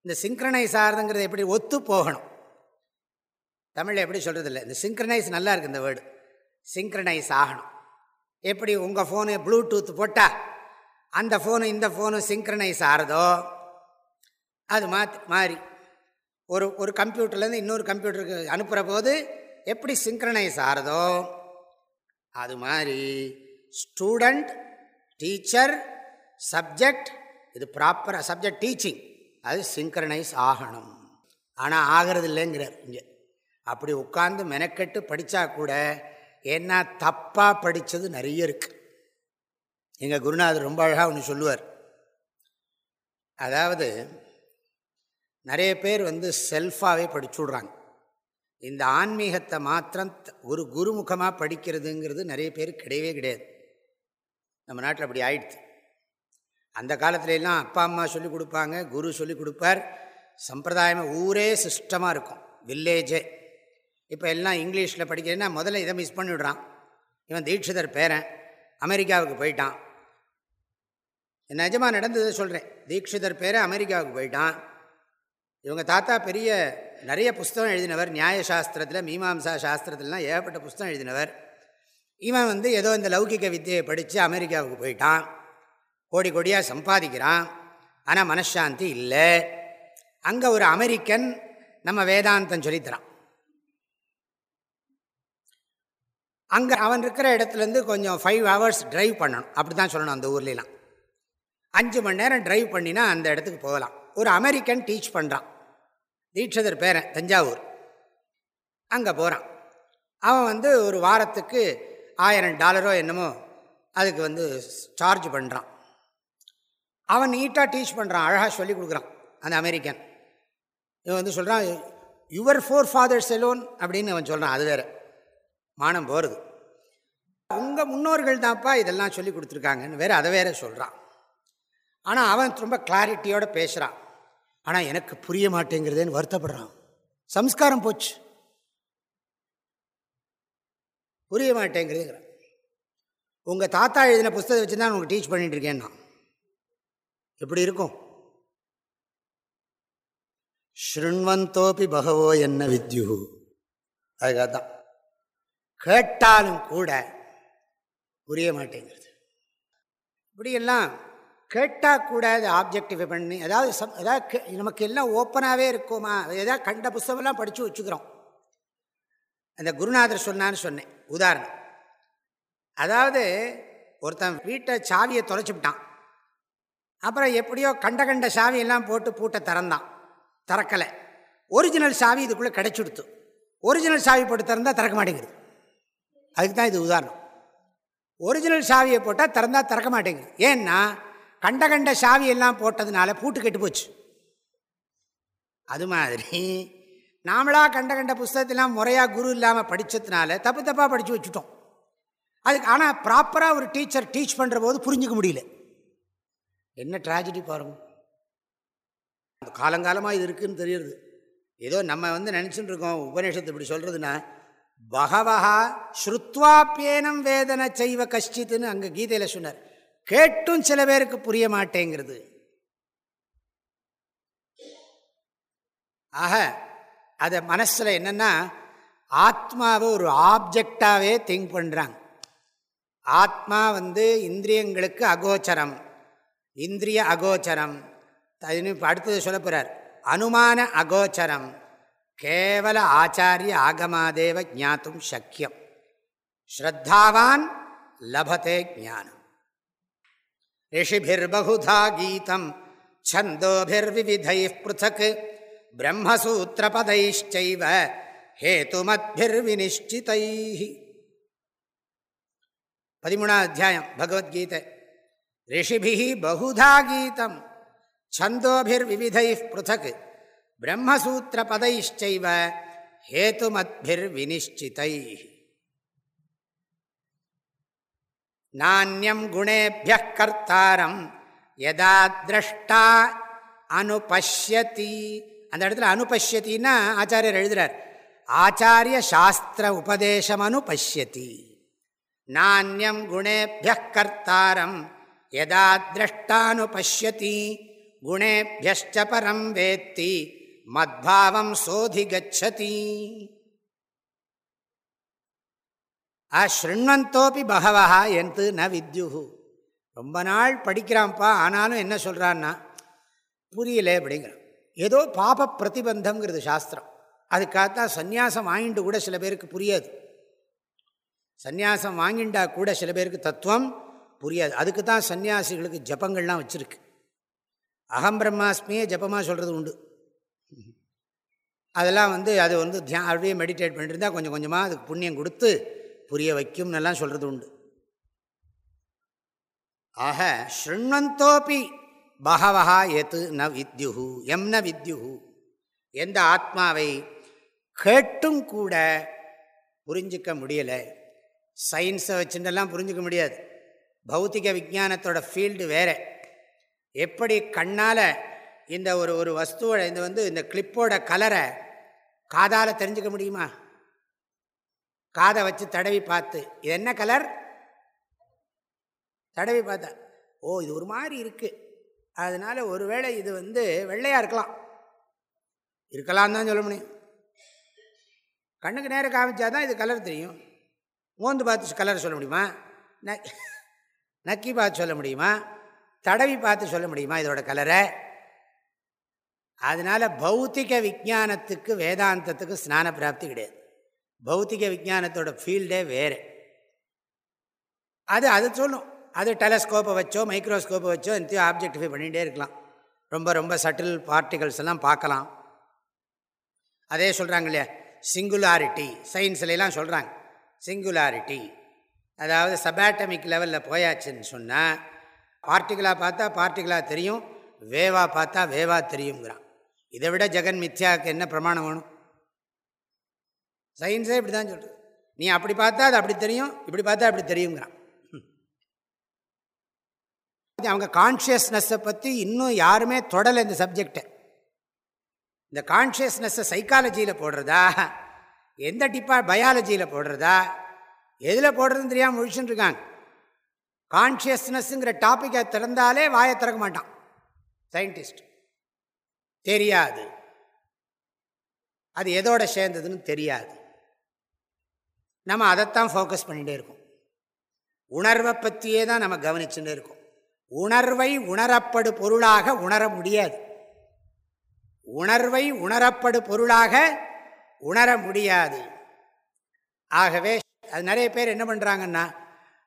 இந்த சிங்க்ரனைஸ் ஆகிறதுங்கிறது எப்படி ஒத்து போகணும்? தமிழில் எப்படி சொல்கிறது இல்லை இந்த சிங்க்ரனைஸ் நல்லா இருக்குது இந்த வேர்டு சிங்க்ரனைஸ் ஆகணும். எப்படி உங்கள் ஃபோனு ப்ளூடூத் போட்டால் அந்த ஃபோனு இந்த ஃபோனு சிங்க்ரனைஸ் ஆகிறதோ அது மாற்றி மாறி. ஒரு ஒரு கம்ப்யூட்டர்லேருந்து இன்னொரு கம்ப்யூட்டருக்கு அனுப்புகிற போது எப்படி சிங்க்ரனைஸ் ஆகிறதோ அது மாதிரி. ஸ்டூடெண்ட் டீச்சர் சப்ஜெக்ட் இது ப்ராப்பராக சப்ஜெக்ட் டீச்சிங் அது சிங்க்ரனைஸ் ஆகணும். ஆனால் ஆகிறது இல்லைங்கிறார் இங்கே. அப்படி உட்காந்து மெனக்கெட்டு படித்தா கூட என்ன தப்பாக படித்தது நிறைய இருக்குது எங்கள் குருநாதர் ரொம்ப அழகாக ஒன்று சொல்லுவார். அதாவது நிறைய பேர் வந்து செல்ஃபாகவே படிச்சுடுறாங்க. இந்த ஆன்மீகத்தை மாத்திரம் ஒரு குருமுகமாக படிக்கிறதுங்கிறது நிறைய பேர் கிடையவே கிடையாது. நம்ம நாட்டில் அப்படி ஆயிடுச்சு. அந்த காலத்துலலாம் அப்பா அம்மா சொல்லிக் கொடுப்பாங்க குரு சொல்லிக் கொடுப்பார். சம்பிரதாயமாக ஊரே சிஸ்டமாக இருக்கும் வில்லேஜே இப்போ எல்லாம் இங்கிலீஷில் படிக்கிறேன்னா முதல்ல இதை மிஸ் பண்ணிவிடுறான் இவன் தீட்சிதர் பேரன் அமெரிக்காவுக்கு போயிட்டான். நிஜமாக நடந்ததை சொல்கிறேன் தீட்சிதர் பேரை அமெரிக்காவுக்கு போயிட்டான். இவங்க தாத்தா பெரிய நிறைய புஸ்தகம் எழுதினவர். நியாயசாஸ்திரத்தில் மீமாம்சா சாஸ்திரத்திலாம் ஏகப்பட்ட புஸ்தகம் எழுதினவர். இவன் வந்து ஏதோ இந்த லௌகிக வித்தியை படித்து அமெரிக்காவுக்கு போயிட்டான். கோடி கோடியாக சம்பாதிக்கிறான். ஆனால் மனசாந்தி இல்லை. அங்கே ஒரு அமெரிக்கன் நம்ம வேதாந்தம் சொல்லித்தரான். அங்கே அவன் இருக்கிற இடத்துலேருந்து கொஞ்சம் ஃபைவ் ஹவர்ஸ் ட்ரைவ் பண்ணணும். அப்படி தான் சொல்லணும் அந்த ஊர்லாம் அஞ்சு மணி நேரம் ட்ரைவ் பண்ணினா அந்த இடத்துக்கு போகலாம். ஒரு அமெரிக்கன் டீச் பண்ணுறான் தீட்சதர் பேரன் தஞ்சாவூர். அங்கே போகிறான் அவன் வந்து ஒரு வாரத்துக்கு ஆயிரம் டாலரோ என்னமோ அதுக்கு வந்து சார்ஜ் பண்ணுறான் அவன் நீட்டாக டீச் பண்ணுறான் அழகாக சொல்லி கொடுக்குறான் அந்த அமெரிக்கன். இவன் வந்து சொல்கிறான் யுவர் ஃபோர் ஃபாதர்ஸ் எலோன் அப்படின்னு அவன் சொல்கிறான் அது வேறு. மானம் போகிறது உங்கள் முன்னோர்கள் தான்ப்பா இதெல்லாம் சொல்லி கொடுத்துருக்காங்கன்னு வேறு அதை வேற சொல்கிறான் ஆனால் அவன் ரொம்ப கிளாரிட்டியோடு பேசுகிறான் ஆனால் எனக்கு புரிய மாட்டேங்கிறதுன்னு வருத்தப்படுறான். சம்ஸ்காரம் போச்சு. புரிய மாட்டேங்கிறதுங்கிறான். உங்கள் தாத்தா எழுதின புஸ்தகத்தை வச்சு தான் உங்களுக்கு டீச் பண்ணிட்டு இருக்கேன்னா எப்படி இருக்கும்? ஸ்ருண்வந்தோப்பி பகவோ என்ன வித்யு? அதுக்காக தான் கேட்டாலும் கூட புரிய மாட்டேங்கிறது. இப்படியெல்லாம் கேட்டால் கூட அதை ஆப்ஜெக்டிஃபை பண்ணி அதாவது சம் ஏதாவது நமக்கு எல்லாம் ஓப்பனாகவே இருக்குமா? எதாவது கண்ட புஸ்தகம்லாம் படித்து வச்சுக்கிறோம். அந்த குருநாதர் சொன்னான்னு சொன்னேன் உதாரணம். அதாவது ஒருத்தன் வீட்டை சாவியை தொலைச்சிவிட்டான் அப்புறம் எப்படியோ கண்ட கண்ட சாவியெல்லாம் போட்டு பூட்டை திறந்தான். திறக்கலை. ஒரிஜினல் சாவி இதுக்குள்ளே கிடச்சிடுத்து ஒரிஜினல் சாவி போட்டு திறந்தால் திறக்க மாட்டேங்குது. அதுக்கு தான் இது உதாரணம். ஒரிஜினல் சாவியை போட்டால் திறந்தால் திறக்க மாட்டேங்குது. ஏன்னா கண்ட கண்ட சாவி எல்லாம் போட்டதுனால பூட்டு கெட்டு போச்சு. அது மாதிரி நாமளாக கண்ட கண்ட புஸ்தகத்தெல்லாம் முறையாக குரு இல்லாமல் படித்ததுனால தப்பு தப்பாக படித்து வச்சுட்டோம். அதுக்கு ஆனால் ப்ராப்பராக ஒரு டீச்சர் டீச் பண்ணுற போது புரிஞ்சிக்க முடியல. என்ன ட்ராஜடி பாருங்க. காலங்காலமாக இது இருக்குதுன்னு தெரியுது. ஏதோ நம்ம வந்து நினச்சிட்டு இருக்கோம் உபநிஷத்து இப்படி சொல்கிறதுனா பகவஹா ஸ்ருத்வாப்பியேனம் வேதனை செய்வ கஷ்டித்துன்னு அங்கே கீதையில் சொன்னார். கேட்டும் சில பேருக்கு புரிய மாட்டேங்கிறது. ஆக அதை மனசில் என்னென்னா ஆத்மாவை ஒரு ஆப்ஜெக்டாகவே திங்க் பண்ணுறாங்க ஆத்மா வந்து இந்திரியங்களுக்கு அகோச்சரம். இந்திரிய அகோச்சரம். அடுத்தது சொல்ல போகிறார் அனுமான அகோச்சரம். கேவல ஆச்சாரிய ஆகமாதேவ ஜாத்தும் சக்கியம். ஸ்ரத்தாவான் லபத்தே ஜானம் ரிஷிபிர்பகுதா கீதம் छन्दोभिर्विविधैः पृथक् ब्रह्मसूत्रपदैश्चैव हेतुमद्भिर्विनिश्चितैः பதிமூணாவது அத்தியாயம் பகவத்கீதை ரிஷிபி பகுதா கீதம் छन्दोभिर्विविधैः पृथक् ब्रह्मसूत्रपदैश्चैव हेतुमद्भिर्विनिश्चितैः நானியம் குணேபிய கர்த்தாரம் எதா திரஷ்டா அனுபஷ்யதி அந்த இடத்துல அனுபஷ்யத்தின்னா ஆச்சாரியர் எழுதுறார் ஆச்சாரிய சாஸ்திர உபதேசம் அனுபஷ்யதி நானியம் குணேபிய கர்த்தாரம் எதா திரஷ்டானுபஷ்யதி குணேபியஷ்ட பரம் வேத்தி மத்பாவம் சோதி கச்சதி ஸ்ருண்வந்தோப்பி பகவா என்று ந வித்யுஹு. ரொம்ப நாள் படிக்கிறான்ப்பா ஆனாலும் என்ன சொல்கிறான்னா புரியல அப்படிங்கிறான். ஏதோ பாப பிரதிபந்தம்ங்கிறது சாஸ்திரம். அதுக்காகத்தான் சந்நியாசம் வாங்கிட்டு கூட சில பேருக்கு புரியாது. சந்நியாசம் வாங்கிண்டா கூட சில பேருக்கு தத்துவம் புரியாது. அதுக்கு தான் சன்னியாசிகளுக்கு ஜபங்கள்லாம் வச்சுருக்கு. அகம் பிரம்மாஸ்மியே ஜபமாக சொல்கிறது உண்டு. அதெல்லாம் வந்து அது வந்து தியா அப்படியே மெடிடேட் பண்ணிட்டு இருந்தால் கொஞ்சம் கொஞ்சமாக அதுக்கு புண்ணியம் கொடுத்து புரிய வைக்கும்னெல்லாம் சொல்கிறது உண்டு. ஆக ஸ்ருண்வந்தோப்பி பகவஹா எத்து ந வித்யுஹு எம் ந வித்யுஹு. எந்த ஆத்மாவை கேட்டும் கூட புரிஞ்சிக்க முடியலை. சயின்ஸை வச்சுட்டெல்லாம் புரிஞ்சிக்க முடியாது. பௌத்திக விஜானத்தோட ஃபீல்டு வேறு. எப்படி கண்ணால் இந்த ஒரு ஒரு வஸ்துவோட இந்த வந்து இந்த கிளிப்போட கலரை காதால் தெரிஞ்சுக்க முடியுமா? காதை வச்சு தடவி பார்த்து இது என்ன கலர் தடவி பார்த்தா ஓ இது ஒரு மாதிரி இருக்குது அதனால் ஒருவேளை இது வந்து வெள்ளையாக இருக்கலாம். இருக்கலாம் தான் சொல்ல முடியும். கண்ணுக்கு நேரம் காமிச்சா தான் இது கலர் தெரியும். மோந்து பார்த்து கலர் சொல்ல முடியுமா? நக்கி பார்த்து சொல்ல முடியுமா? தடவி பார்த்து சொல்ல முடியுமா இதோட கலரை அதனால் பௌத்திக விஜானத்துக்கு வேதாந்தத்துக்கு ஸ்நான பிராப்தி கிடையாது. பௌத்திக விஜானத்தோட ஃபீல்டே வேறு. அது அது சொல்லும். அது டெலஸ்கோப்பை வச்சோ மைக்ரோஸ்கோப்பை வச்சோ எந்தையோ ஆப்ஜெக்டிஃபை பண்ணிகிட்டே இருக்கலாம். ரொம்ப ரொம்ப சட்டில் பார்ட்டிகல்ஸ் எல்லாம் பார்க்கலாம். அதே சொல்கிறாங்க இல்லையா? சிங்குலாரிட்டி சயின்ஸ்லாம் சொல்கிறாங்க சிங்குலாரிட்டி அதாவது சபாட்டமிக் லெவலில் போயாச்சுன்னு சொன்னால் பார்ட்டிகளாக பார்த்தா பார்ட்டிகளாக தெரியும் வேவாக பார்த்தா வேவாக தெரியுங்கிறான் இதை விட ஜெகன் மித்யாவுக்கு என்ன பிரமாணம் வேணும்? சயின்ஸே இப்படி தான் சொல்கிறது நீ அப்படி பார்த்தா அது அப்படி தெரியும் இப்படி பார்த்தா அப்படி தெரியுங்கிறான் அவங்க கான்ஷியஸ்னஸை பற்றி இன்னும் யாருமே தொடலை இந்த சப்ஜெக்டை இந்த கான்ஷியஸ்னஸை சைக்காலஜியில் போடுறதா? எந்த டிப்பா பயாலஜியில் போடுறதா? எதில் போடுறதுன்னு தெரியாமல் முழிச்சுட்டு இருக்காங்க. கான்ஷியஸ்னஸ்ங்கிற டாப்பிக்கை திறந்தாலே வாயை திறக்க மாட்டான். சயின்டிஸ்ட் தெரியாது. அது எதோட சேர்ந்ததுன்னு தெரியாது. நம்ம அதைத்தான் ஃபோக்கஸ் பண்ணிகிட்டே இருக்கோம். உணர்வை பற்றியே தான் நம்ம கவனிச்சுட்டே இருக்கோம். உணர்வை உணரப்படு பொருளாக உணர முடியாது. உணர்வை உணரப்படு பொருளாக உணர முடியாது. ஆகவே அது நிறைய பேர் என்ன பண்ணுறாங்கன்னா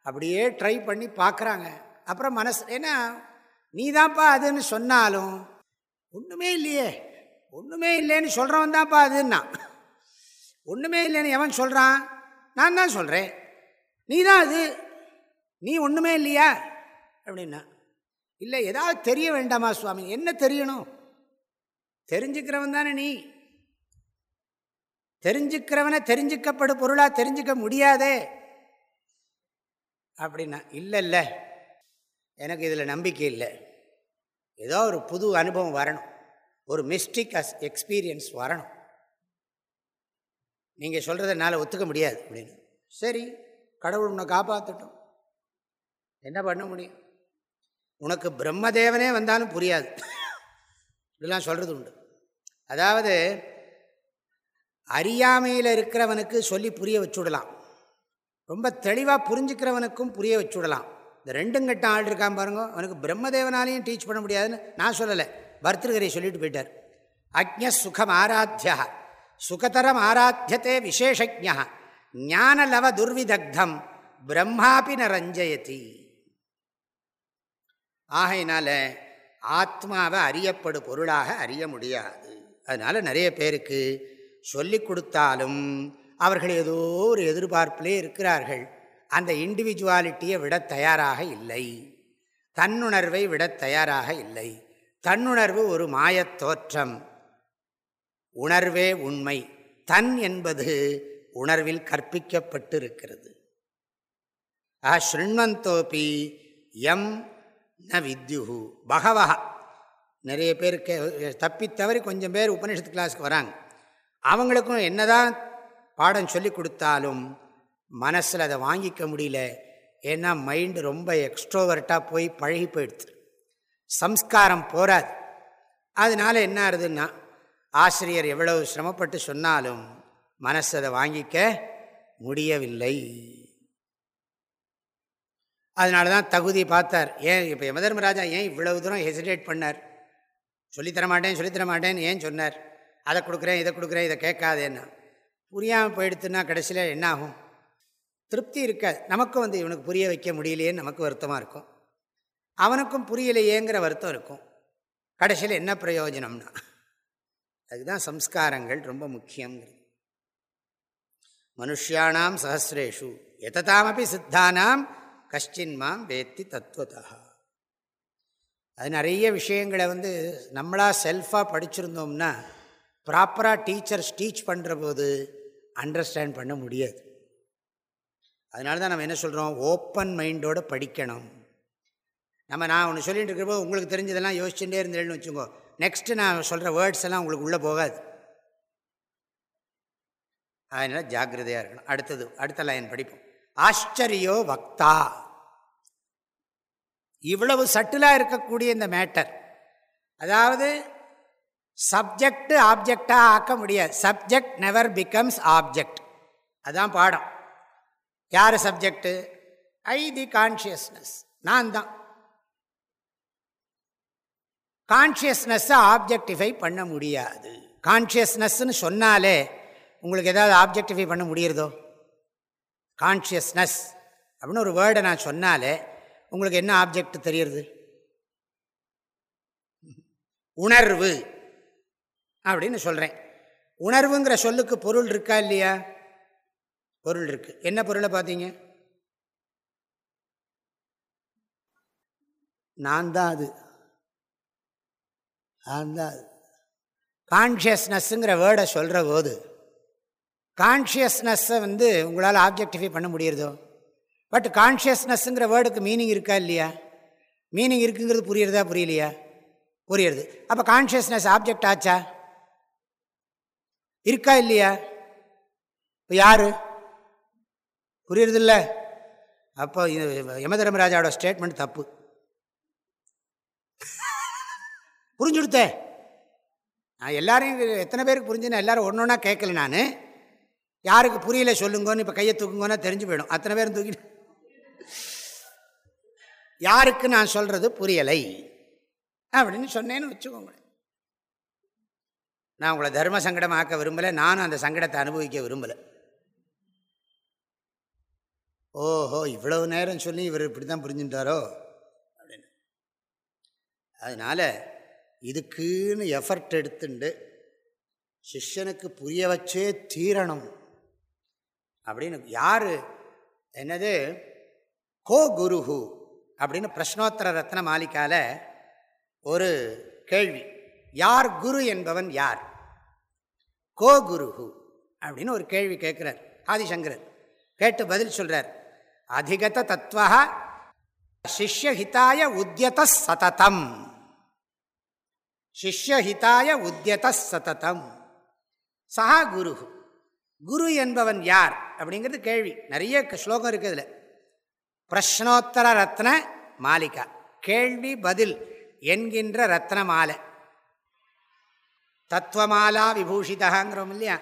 அப்படியே ட்ரை பண்ணி பார்க்குறாங்க. அப்புறம் மனசு ஏன்னா நீ தான்ப்பா அதுன்னு சொன்னாலும் ஒன்றுமே இல்லையே ஒன்றுமே இல்லைன்னு சொல்கிறவன் தான்ப்பா அதுன்னா ஒன்றுமே இல்லைன்னு எவன் சொல்கிறான் நான் தான் சொல்கிறேன் நீ தான் அது. நீ ஒன்றுமே இல்லையா? அப்படின்னா இல்லை ஏதாவது தெரிய வேண்டாமா சுவாமி? என்ன தெரியணும்? தெரிஞ்சுக்கிறவன் தானே நீ. தெரிஞ்சுக்கிறவனை தெரிஞ்சுக்கப்படு பொருளாக தெரிஞ்சுக்க முடியாதே. அப்படின்னா இல்லை இல்லை. எனக்கு இதில் நம்பிக்கை இல்லை. ஏதோ ஒரு புது அனுபவம் வரணும். ஒரு மிஸ்டிக் அஸ் எக்ஸ்பீரியன்ஸ் வரணும். நீங்கள் சொல்கிறத என்னால் ஒத்துக்க முடியாது அப்படின்னு. சரி கடவுள் உன்னை காப்பாற்றட்டும் என்ன பண்ண முடியும்? உனக்கு பிரம்மதேவனே வந்தாலும் புரியாது. இப்படிலாம் சொல்கிறது உண்டு. அதாவது அறியாமையில் இருக்கிறவனுக்கு சொல்லி புரிய வச்சுடலாம். ரொம்ப தெளிவாக புரிஞ்சுக்கிறவனுக்கும் புரிய வச்சுடலாம். இந்த ரெண்டும் கட்ட ஆள் இருக்கான் பாருங்க அவனுக்கு பிரம்மதேவனாலையும் டீச் பண்ண முடியாதுன்னு நான் சொல்லலை. பர்திருகரை சொல்லிட்டு போயிட்டார். அக்ஞ சுகம் ஆராத்தியா சுகதரம் ஆராத்தியத்தே விசேஷஜா ஞானலவ துர்விதக்தம். பிரம்மாபி நரஞ்சயதி. ஆகையினால ஆத்மாவை அறியப்படு பொருளாக அறிய முடியாது. அதனால் நிறைய பேருக்கு சொல்லி கொடுத்தாலும் அவர்கள் ஏதோ ஒரு எதிர்பார்ப்பிலே இருக்கிறார்கள். அந்த இண்டிவிஜுவாலிட்டியை விட தயாராக இல்லை. தன்னுணர்வை விட தயாராக இல்லை. தன்னுணர்வு ஒரு மாயத் தோற்றம். உணர்வே உண்மை. தன் என்பது உணர்வில் கற்பிக்கப்பட்டிருக்கிறது. ஆ ஸ்ருண்வந்தோப்பி எம் ந வித்யுஹு. பகவா நிறைய பேர் கே தப்பி தவறி கொஞ்சம் பேர் உபனிஷத்து கிளாஸுக்கு வராங்க. அவங்களுக்கும் என்னதான் பாடம் சொல்லி கொடுத்தாலும் மனசில் அதை வாங்கிக்க முடியல. ஏன்னா மைண்டு ரொம்ப எக்ஸ்ட்ரோவர்ட்டாக போய் பழகி போயிடுது. சம்ஸ்காரம் போகாது அதனால் என்ன ஆகுதுன்னா ஆசிரியர் எவ்வளவு சிரமப்பட்டு சொன்னாலும் மனசு அதை வாங்கிக்க முடியவில்லை. அதனால தான் தகுதி பார்த்தார். ஏன் இப்போ யமதர்மராஜா ஏன் இவ்வளவு தூரம் ஹெசிடேட் பண்ணார்? சொல்லித்தர மாட்டேன் சொல்லித்தர மாட்டேன்னு ஏன் சொன்னார்? அதை கொடுக்குறேன் இதை கொடுக்குறேன் இதை கேட்காதேன்னா. புரியாமல் போயிடுத்துன்னா கடைசியில் என்ன ஆகும்? திருப்தி இருக்காது. நமக்கும் வந்து இவனுக்கு புரிய வைக்க முடியலையேன்னு நமக்கு வருத்தமாக இருக்கும். அவனுக்கும் புரியலையேங்கிற வருத்தம் இருக்கும். கடைசியில் என்ன பிரயோஜனம்னா அதுதான் சம்ஸ்காரங்கள் ரொம்ப முக்கியங்கிறது மனுஷியானாம் சஹசிரேஷு எததாமப்பி சித்தானாம் கஷ்டின் மாம் வேத்தி தத்துவதா அது நிறைய விஷயங்களை வந்து நம்மளாக செல்ஃபாக படிச்சிருந்தோம்னா ப்ராப்பராக டீச்சர்ஸ் டீச் பண்ணுற போது அண்டர்ஸ்டாண்ட் பண்ண முடியாது. அதனால தான் நம்ம என்ன சொல்கிறோம் ஓப்பன் மைண்டோடு படிக்கணும். நம்ம நான் ஒன்று சொல்லிட்டு இருக்கிறப்போ உங்களுக்கு தெரிஞ்சதெல்லாம் யோசிச்சுட்டே இருந்தேன்னு வச்சுக்கோ நெக்ஸ்ட்டு நான் சொல்கிற வேர்ட்ஸ் எல்லாம் உங்களுக்கு உள்ளே போகாது. அதனால் ஜாக்கிரதையாக இருக்கணும். அடுத்தது அடுத்த லைன் படிப்போம். ஆச்சரியோ வக்தா. இவ்வளவு சட்டிலாக இருக்கக்கூடிய இந்த மேட்டர் அதாவது சப்ஜெக்டு ஆப்ஜெக்டாக ஆக்க முடியாது. சப்ஜெக்ட் நெவர் பிகம்ஸ் ஆப்ஜெக்ட் அதுதான் பாடம். யார் சப்ஜெக்டு ஐ தி கான்ஷியஸ்னஸ் நான் தான் கான்ஷியஸ்னஸ்ஸை ஆப்ஜெக்டிஃபை பண்ண முடியாது. கான்ஷியஸ்னஸ்ன்னு சொன்னாலே உங்களுக்கு ஏதாவது ஆப்ஜெக்டிஃபை பண்ண முடியறதோ? கான்ஷியஸ்னஸ் அப்படின்னு ஒரு வேர்டை நான் சொன்னாலே உங்களுக்கு என்ன ஆப்ஜெக்ட் தெரியுறது? உணர்வு அப்படின்னு சொல்கிறேன் உணர்வுங்கிற சொல்லுக்கு பொருள் இருக்கா இல்லையா? பொருள் இருக்கு. என்ன பொருளை பார்த்தீங்க? நான் தான் அது. அந்த தான் கான்ஷியஸ்னஸ்ஸுங்கிற வேர்டை சொல்கிற போது கான்ஷியஸ்னஸ்ஸை வந்து உங்களால் ஆப்ஜெக்டிஃபை பண்ண முடியறதோ? பட் கான்ஷியஸ்னஸ்ஸுங்கிற வேர்டுக்கு மீனிங் இருக்கா இல்லையா? மீனிங் இருக்குங்கிறது புரியுறதா புரியலையா? புரியுறது. அப்போ கான்ஷியஸ்னஸ் ஆப்ஜெக்ட் ஆச்சா? இருக்கா இல்லையா? இப்போ யாரு? புரியுறதில்ல. அப்போ யமதர்மராஜாவோட ஸ்டேட்மெண்ட் தப்பு. புரிஞ்சுடுத்தே. நான் எல்லாரையும் எத்தனை பேருக்கு புரிஞ்சுன்னு எல்லாரும் ஒன்று ஒன்றா கேட்கல நான். யாருக்கு புரியல சொல்லுங்கன்னு இப்போ கையை தூக்குங்கன்னா தெரிஞ்சு போயிடும். அத்தனை பேரும் தூக்கிட்டு யாருக்கு நான் சொல்கிறது புரியலை அப்படின்னு சொன்னேன்னு வச்சுக்கோங்களேன். நான் உங்களை தர்ம சங்கடம் ஆக்க விரும்பலை நானும் அந்த சங்கடத்தை அனுபவிக்க விரும்பலை. ஓஹோ இவ்வளவு நேரம் சொல்லி இவர் இப்படி தான் புரிஞ்சுட்டாரோ அப்படின்னு. அதனால் இதுக்குன்னு எஃபர்ட் எடுத்துண்டு சிஷ்யனுக்கு புரிய வச்சே தீரணும். அப்படின்னு யார்? என்னது? கோ குருஹு அப்படின்னு பிரஷ்னோத்தர ரத்ன மாலிக்கால ஒரு கேள்வி. யார் குரு என்பவன் யார்? கோ குருஹு அப்படின்னு ஒரு கேள்வி கேட்குறார் ஆதிசங்கரர். கேட்டு பதில் சொல்கிறார் அதிகத தத்துவ சிஷ்யஹிதாய உத்தியத சததம். சிஷ்யஹிதாய உத்தியத சததம். சஹா குரு. குரு என்பவன் யார்? அப்படிங்கிறது கேள்வி. நிறைய ஸ்லோகம் இருக்குது இதில். பிரஷ்னோத்தர ரத்ன மாலிகா கேள்வி பதில் என்கின்ற ரத்ன மாலை. தத்துவமாலா விபூஷிதாங்கிறோம் இல்லையா?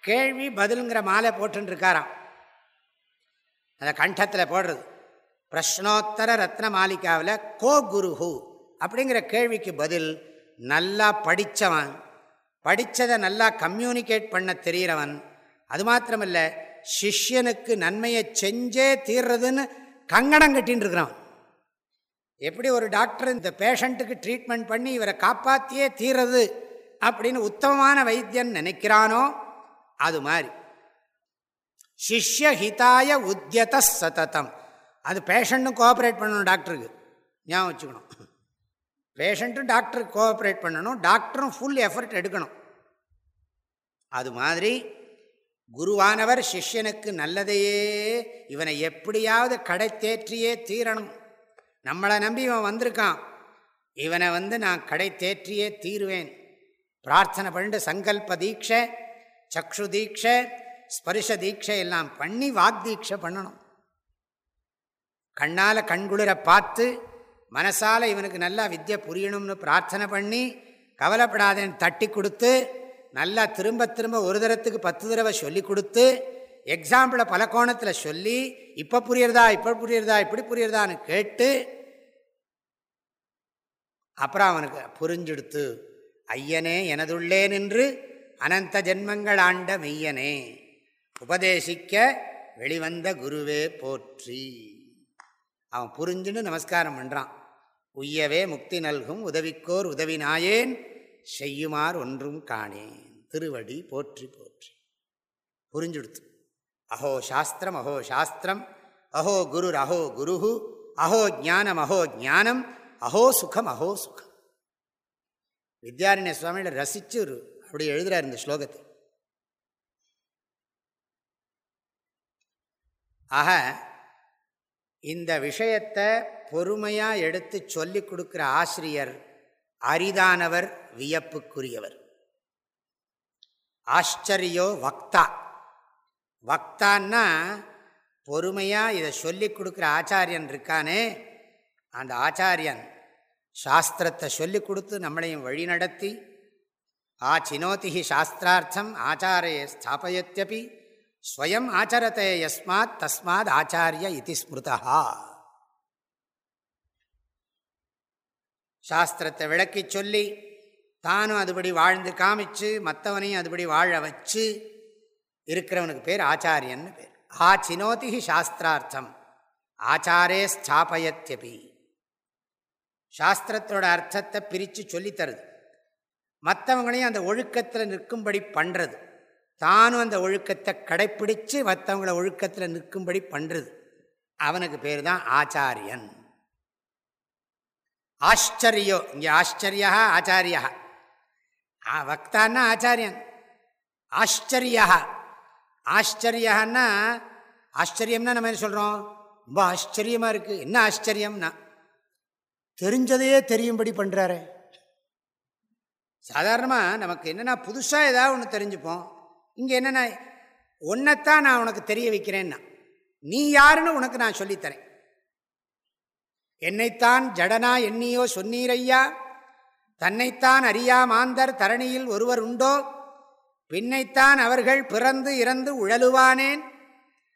கேள்வி பதிலுங்கிற மாலை போட்டுருக்காராம் அந்த கண்டத்தில் போடுறது. பிரஷ்னோத்தர ரத்ன மாளிகாவில் கோ குருஹு அப்படிங்கிற கேள்விக்கு பதில் நல்லா படித்தவன் படித்ததை நல்லா கம்யூனிகேட் பண்ண தெரிகிறவன் அது மாத்திரமில்ல சிஷ்யனுக்கு நன்மையை செஞ்சே தீர்றதுன்னு கங்கணம் கட்டின்னு இருக்கிறான். எப்படி ஒரு டாக்டர் இந்த பேஷண்ட்டுக்கு ட்ரீட்மெண்ட் பண்ணி இவரை காப்பாற்றியே தீர்றது அப்படின்னு உத்தமமான வைத்தியன் நினைக்கிறானோ அது மாதிரி. சிஷ்யஹிதாய உத்தியத சததம். அது பேஷண்ட்டும் கோஆப்ரேட் பண்ணணும் டாக்டருக்கு ஞாபகம் வச்சுக்கணும். பேஷண்ட்டும் டாக்டருக்கு கோஆப்ரேட் பண்ணணும். டாக்டரும் ஃபுல் எஃபர்ட் எடுக்கணும். அது மாதிரி குருவானவர் சிஷ்யனுக்கு நல்லதையே இவனை எப்படியாவது கடை தேற்றியே தீரணும். நம்மளை நம்பி இவன் வந்திருக்கான். இவனை வந்து நான் கடை தேற்றியே தீருவேன். பிரார்த்தனை பண்ணிட்டு சங்கல்ப தீட்சை சக்ஷு தீட்சை ஸ்பரிஷ தீட்சை எல்லாம் பண்ணி வாக்தீட்சை பண்ணணும். கண்ணால் கண்குளிர பார்த்து மனசால் இவனுக்கு நல்லா வித்தியை புரியணும்னு பிரார்த்தனை பண்ணி கவலைப்படாதேன்னு தட்டி கொடுத்து நல்லா திரும்ப திரும்ப ஒரு தரத்துக்கு பத்து தடவை சொல்லி கொடுத்து எக்ஸாம்பிளை பல கோணத்தில் சொல்லி இப்போ புரியுறதா இப்போ புரியுறதா இப்படி புரியுறதான்னு கேட்டு அப்புறம் அவனுக்கு புரிஞ்சுடுத்து ஐயனே எனதுள்ளே நின்று அனந்த ஜென்மங்கள் ஆண்ட மெய்யனே உபதேசிக்க வெளிவந்த குருவே போற்றி. அவன் புரிஞ்சுன்னு நமஸ்காரம் பண்ணுறான் உய்யவே முக்தி நல்கும் உதவிக்கோர் உதவி நாயேன் செய்யுமார் ஒன்றும் காணேன். திருவடி போற்றி போற்றி. புரிஞ்சுடுத்து. அஹோ சாஸ்திரம் அஹோ சாஸ்திரம். அஹோ குரு அஹோ குரு அஹோ ஜானம் அஹோ ஜானம் அஹோ சுகம் அஹோ சுகம். வித்யாரண்ய சுவாமியோட ரசிச்சு அப்படி எழுதுறார் இந்த ஸ்லோகத்தை. ஆக இந்த விஷயத்தை பொறுமையாக எடுத்து சொல்லி கொடுக்குற ஆசிரியர் அரிதானவர் வியப்புக்குரியவர். ஆச்சரியோ வக்தா. வக்தான்னா பொறுமையாக இதை சொல்லி கொடுக்குற ஆச்சாரியன் இருக்கானே அந்த ஆச்சாரியன் சாஸ்திரத்தை சொல்லி கொடுத்து நம்மளையும் வழி நடத்தி ஆ சினோதிஹி சாஸ்திரார்த்தம் ஆச்சாரையை ஸ்தாபயத்தியபி ஸ்வயம் ஆச்சரத்தை யஸ்மாத் தஸ்மாத் ஆச்சாரிய இது ஸ்மிருதா சாஸ்திரத்தை விளக்கி சொல்லி தானும் அதுபடி வாழ்ந்து காமிச்சு மற்றவனையும் அதுபடி வாழ வச்சு இருக்கிறவனுக்கு பேர் ஆச்சாரியன்னு பேர். ஆ சினோதி சாஸ்திரார்த்தம். ஆச்சாரே ஸ்தாபயத்யபி. சாஸ்திரத்தோட அர்த்தத்தை பிரித்து சொல்லித்தருது மற்றவங்களையும் அந்த ஒழுக்கத்தில் நிற்கும்படி பண்ணுறது தானும் அந்த ஒழுக்கத்தை கடைப்பிடித்து மற்றவங்கள ஒழுக்கத்தில் நிற்கும்படி பண்ணுறது அவனுக்கு பேர் தான் ஆச்சாரியன். ஆச்சரியோ இங்கே ஆச்சரியா ஆச்சாரியா. வக்தான்னா ஆச்சாரியன் ஆச்சரியா. ஆச்சரியான்னா ஆச்சரியம்னா நம்ம என்ன சொல்கிறோம் ரொம்ப ஆச்சரியமாக இருக்குது என்ன ஆச்சரியம்னா? தெரிஞ்சதையே தெரியும்படி பண்ணுறாரு சாதாரணமாக நமக்கு என்னென்னா புதுசாக ஏதாவது ஒன்று தெரிஞ்சுப்போம். இங்கே என்னென்னா ஒன்றைத்தான் நான் உனக்கு தெரிய வைக்கிறேன்னா. நீ யாருன்னு உனக்கு நான் சொல்லித்தரேன். என்னைத்தான் ஜடனா எண்ணியோ சொன்னீரையா? தன்னைத்தான் அறியா மாந்தர் தரணியில் ஒருவர் உண்டோ? பின்னைத்தான் அவர்கள் பிறந்து இறந்து உழலுவானேன்?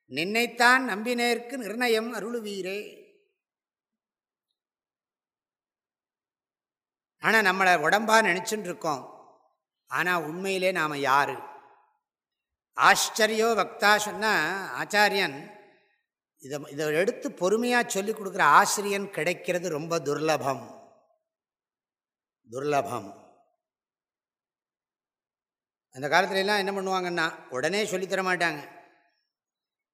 நின்னைத்தான் நம்பினேற்கு நிர்ணயம் அருளுவீரே. ஆனால் நம்மளை உடம்பா நினச்சின்னு இருக்கோம் ஆனால் உண்மையிலே நாம் யார்? ஆச்சரியோ வக்தா சொன்னால் ஆச்சாரியன் இதை இதை எடுத்து பொறுமையாக சொல்லிக் கொடுக்குற ஆசிரியன் கிடைக்கிறது ரொம்ப துர்லபம். துர்லபம். அந்த காலத்துல எல்லாம் என்ன பண்ணுவாங்கன்னா உடனே சொல்லித்தர மாட்டாங்க.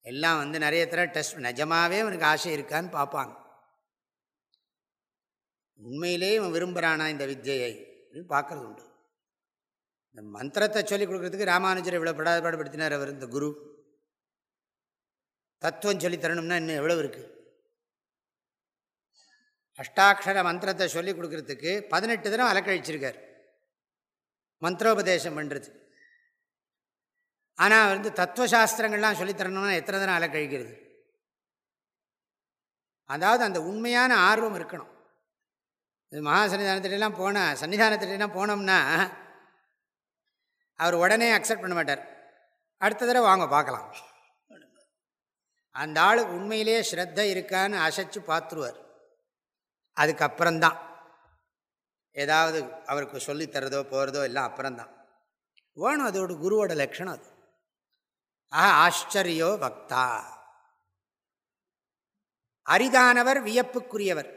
எல்லாம் வந்து நிறைய தர டெஸ்ட் நிஜமாகவே அவனுக்கு ஆசை இருக்கான்னு பார்ப்பாங்க. உண்மையிலே இவன் விரும்புகிறானா இந்த வித்தியை அப்படின்னு பார்க்குறது உண்டு. இந்த மந்திரத்தை சொல்லிக் கொடுக்குறதுக்கு ராமானுஜர் இவ்வளோ படாதபாடுபடுத்தினார் அவர் இந்த குரு. தத்துவம் சொல்லி தரணும்னா இன்னும் எவ்வளோ இருக்குது அஷ்டாட்சர மந்திரத்தை சொல்லி கொடுக்கறதுக்கு பதினெட்டு தினம் அலக்கழிச்சிருக்கார். மந்திரோபதேசம் பண்ணுறது ஆனால் வந்து தத்துவசாஸ்திரங்கள்லாம் சொல்லித்தரணும்னா எத்தனை தினம் அலக்கழிக்கிறது? அதாவது அந்த உண்மையான ஆர்வம் இருக்கணும். இது மகா சன்னிதானத்திலாம் போனால் சன்னிதானத்திலாம் போனோம்னா அவர் உடனே அக்செப்ட் பண்ண மாட்டார். அடுத்த தடவை வாங்க பார்க்கலாம். அந்த ஆள் உண்மையிலே ஸ்ரத்த இருக்கான்னு அசைச்சு பார்த்துருவார். அதுக்கப்புறம்தான். ஏதாவது அவருக்கு சொல்லித்தரதோ போகிறதோ எல்லாம் அப்புறம்தான். வேணும் அதோட குருவோட லட்சணம் அது. ஆஹா ஆச்சரியோ பக்தா அரிதானவர் வியப்புக்குரியவர்.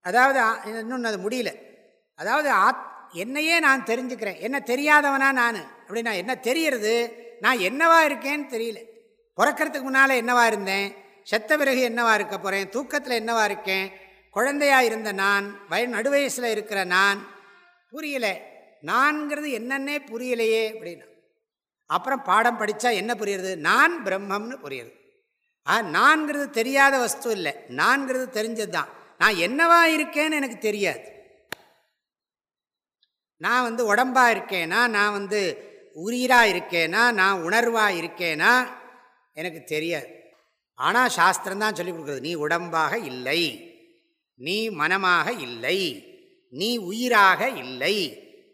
அதாவது இன்னொன்று அது முடியல. அதாவது ஆத் என்னையே நான் தெரிஞ்சுக்கிறேன். என்ன தெரியாதவனா நான். அப்படின்னா என்ன தெரியறது? நான் என்னவா இருக்கேன்னு தெரியல. பிறக்கிறதுக்கு முன்னால் என்னவா இருந்தேன்? செத்த பிறகு என்னவா இருக்க போகிறேன் தூக்கத்தில் என்னவா இருக்கேன்? குழந்தையாக இருந்த நான் வய நடுவயசில் இருக்கிற நான் புரியலை. நான்கிறது என்னன்னே புரியலையே அப்படின்னா. அப்புறம் பாடம் படித்தா என்ன புரியுறது? நான் பிரம்மம்னு புரியுது. ஆ நான்கிறது தெரியாத வஸ்து இல்லை. நான்கிறது தெரிஞ்சது தான் நான் என்னவா இருக்கேன்னு எனக்கு தெரியாது. நான் வந்து உடம்பாக இருக்கேனா? நான் வந்து உயிராக இருக்கேனா? நான் உணர்வாக இருக்கேனா? எனக்கு தெரியாது. ஆனால் சாஸ்திரம்தான் சொல்லிக் கொடுக்குறது. நீ உடம்பாக இல்லை. நீ மனமாக இல்லை. நீ உயிராக இல்லை.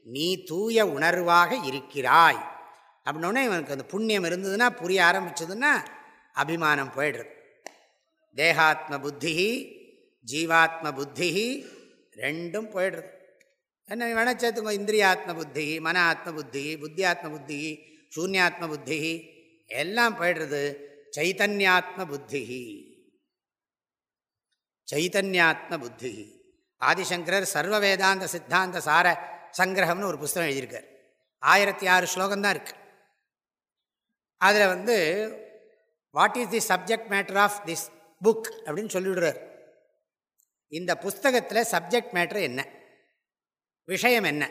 நீ தூய உணர்வாக இருக்கிறாய். அப்படின்னோடனே இவனுக்கு அந்த புண்ணியம் இருந்ததுன்னா புரிய ஆரம்பிச்சதுன்னா அபிமானம் போயிடுறது. தேகாத்ம புத்தி ஜீவாத்ம புத்தி ரெண்டும் போயிடுறது. என்ன வேணா சேர்த்துக்கோ? இந்திரியாத்ம புத்தி மன ஆத்ம புத்தி புத்தியாத்ம புத்தி சூன்யாத்ம புத்தி எல்லாம் போயிடுறது சைத்தன்யாத்ம புத்தி சைத்தன்யாத்ம புத்தி ஆதிசங்கரர் சர்வ வேதாந்த சித்தாந்த சார சங்கிரகம்னு ஒரு புஸ்தகம் எழுதியிருக்கார். ஆயிரத்தி ஆறு ஸ்லோகம்தான் இருக்கு. அதில் வந்து what is the subject matter of this book அப்படின்னு சொல்லிவிடுறார். இந்த புஸ்தகத்தில் சப்ஜெக்ட் மேட்ரு என்ன? விஷயம் என்ன?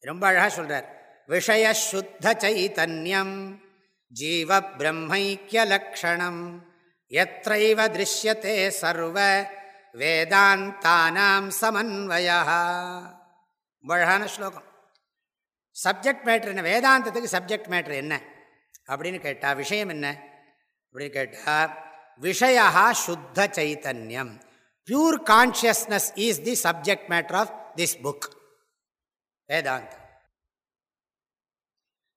ரொம்ப அழகாக சொல்கிறார் விஷய சுத்த சைத்தன்யம் ஜீவ பிரம்மைக்கியலக்ஷணம் எத்தைவ திருஷ்யத்தே சர்வ வேதாந்தானாம் சமன்வய அழகான ஸ்லோகம். சப்ஜெக்ட் மேட்ரு என்ன? வேதாந்தத்துக்கு சப்ஜெக்ட் மேட்ரு என்ன? அப்படின்னு கேட்டால் விஷயம் என்ன? அப்படின்னு கேட்டால் விஷயா சுத்த சைத்தன்யம். Pure consciousness is the subject matter of this book வேதாந்தம்.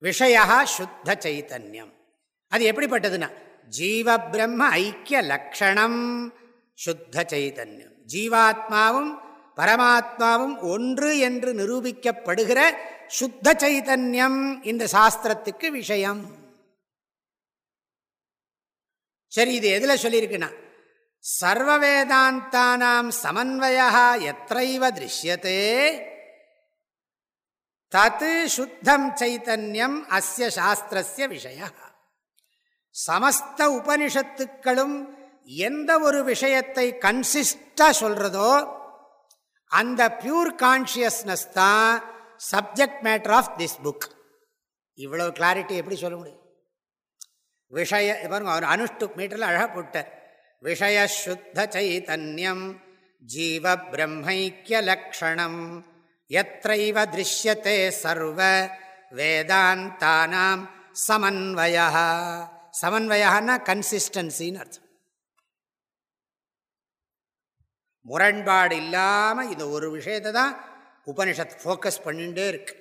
விஷயா சுத்த சைத்தன்யம். அது எப்படிப்பட்டதுன்னா ஜீவ பிரம்ம ஐக்கிய லக்ஷணம் சுத்த சைதன்யம் ஜீவாத்மாவும் பரமாத்மாவும் ஒன்று என்று நிரூபிக்கப்படுகிற சுத்த சைதன்யம் இந்த சாஸ்திரத்துக்கு விஷயம். சரி இது எதில் சொல்லியிருக்குன்னா சர்வ வேதாந்தானாம் சமன்வயா எத்தைவ திருஷ்யத்தே தத்து சுத்தம் சைத்தன்யம் அஸ்ய சாஸ்திரஸ்ய விஷய. சமஸ்த உபனிஷத்துக்களும் எந்த ஒரு விஷயத்தை கன்சிஸ்டாக சொல்கிறதோ அந்த பியூர் கான்ஷியஸ்னஸ் தான் subject matter of this book இவ்வளோ கிளாரிட்டி எப்படி சொல்ல முடியும்? விஷய பாருங்க அவர் அனுஷ்டு மீட்டரில் அழகாக போட்டார். விஷயசுத்த சைதன்யம் ஜீவ பிரம்மைக்கிய லக்ஷணம். எத்தைவ திருஷ்யத்தே சர்வ வேதாந்தானாம் சமன்வய சமன்வயன்னா கன்சிஸ்டன்சின்னு அர்த்தம். முரண்பாடு இல்லாமல் இந்த ஒரு விஷயத்தை தான் உபனிஷத் ஃபோக்கஸ் பண்ணிகிட்டே இருக்கு.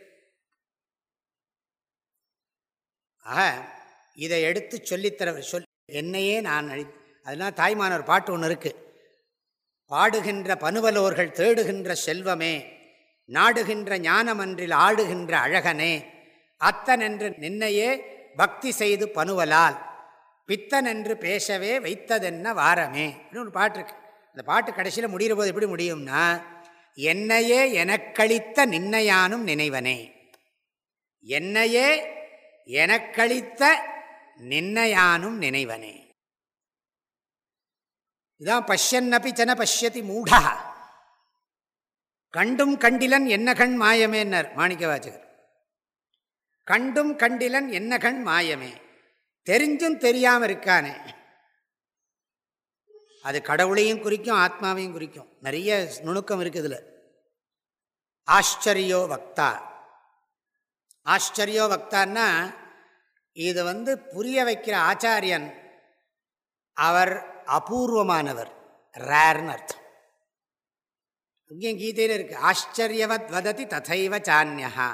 ஆக இதை எடுத்து சொல்லித்தர சொல் என்னையே நான் அழி அதனால் தாய்மானவர் பாட்டு ஒன்று இருக்குது பாடுகின்ற பனுவலோர்கள் தேடுகின்ற செல்வமே. நாடுகின்ற ஞானமன்றில் ஆடுகின்ற அழகனே அத்தனென்று நின்னையே பக்தி செய்து பணுவலால் பித்தனென்று பேசவே வைத்ததென்ன வாரமே? அப்படின்னு ஒரு பாட்டு இருக்கு. அந்த பாட்டு கடைசியில் முடிகிற போது எப்படி முடியும்னா என்னையே எனக்களித்த நின்னையானும் நினைவனே. என்னையே எனக்களித்த நின்னையானும் நினைவனே. இதான் பஷ்யன்னப்பி சன பஷ்யதி மூடா. கண்டும் கண்டிலன் என்ன கண் மாயமேன்னர் மாணிக்க வாச்சகர் கண்டும் கண்டிலன் என்ன கண் மாயமே. தெரிஞ்சும் தெரியாமல் இருக்கானே. அது கடவுளையும் குறிக்கும் ஆத்மாவையும் குறிக்கும். நிறைய நுணுக்கம் இருக்குதுல ஆச்சரியோ வக்தா. ஆச்சரியோ வக்தான்னா இது வந்து புரிய வைக்கிற ஆச்சாரியன் அவர் அபூர்வமானவர். ரேர்னு அர்த்தம். அங்கேயும் கீதையில் இருக்குது ஆச்சரியவத் வததி ததைவ சான்யா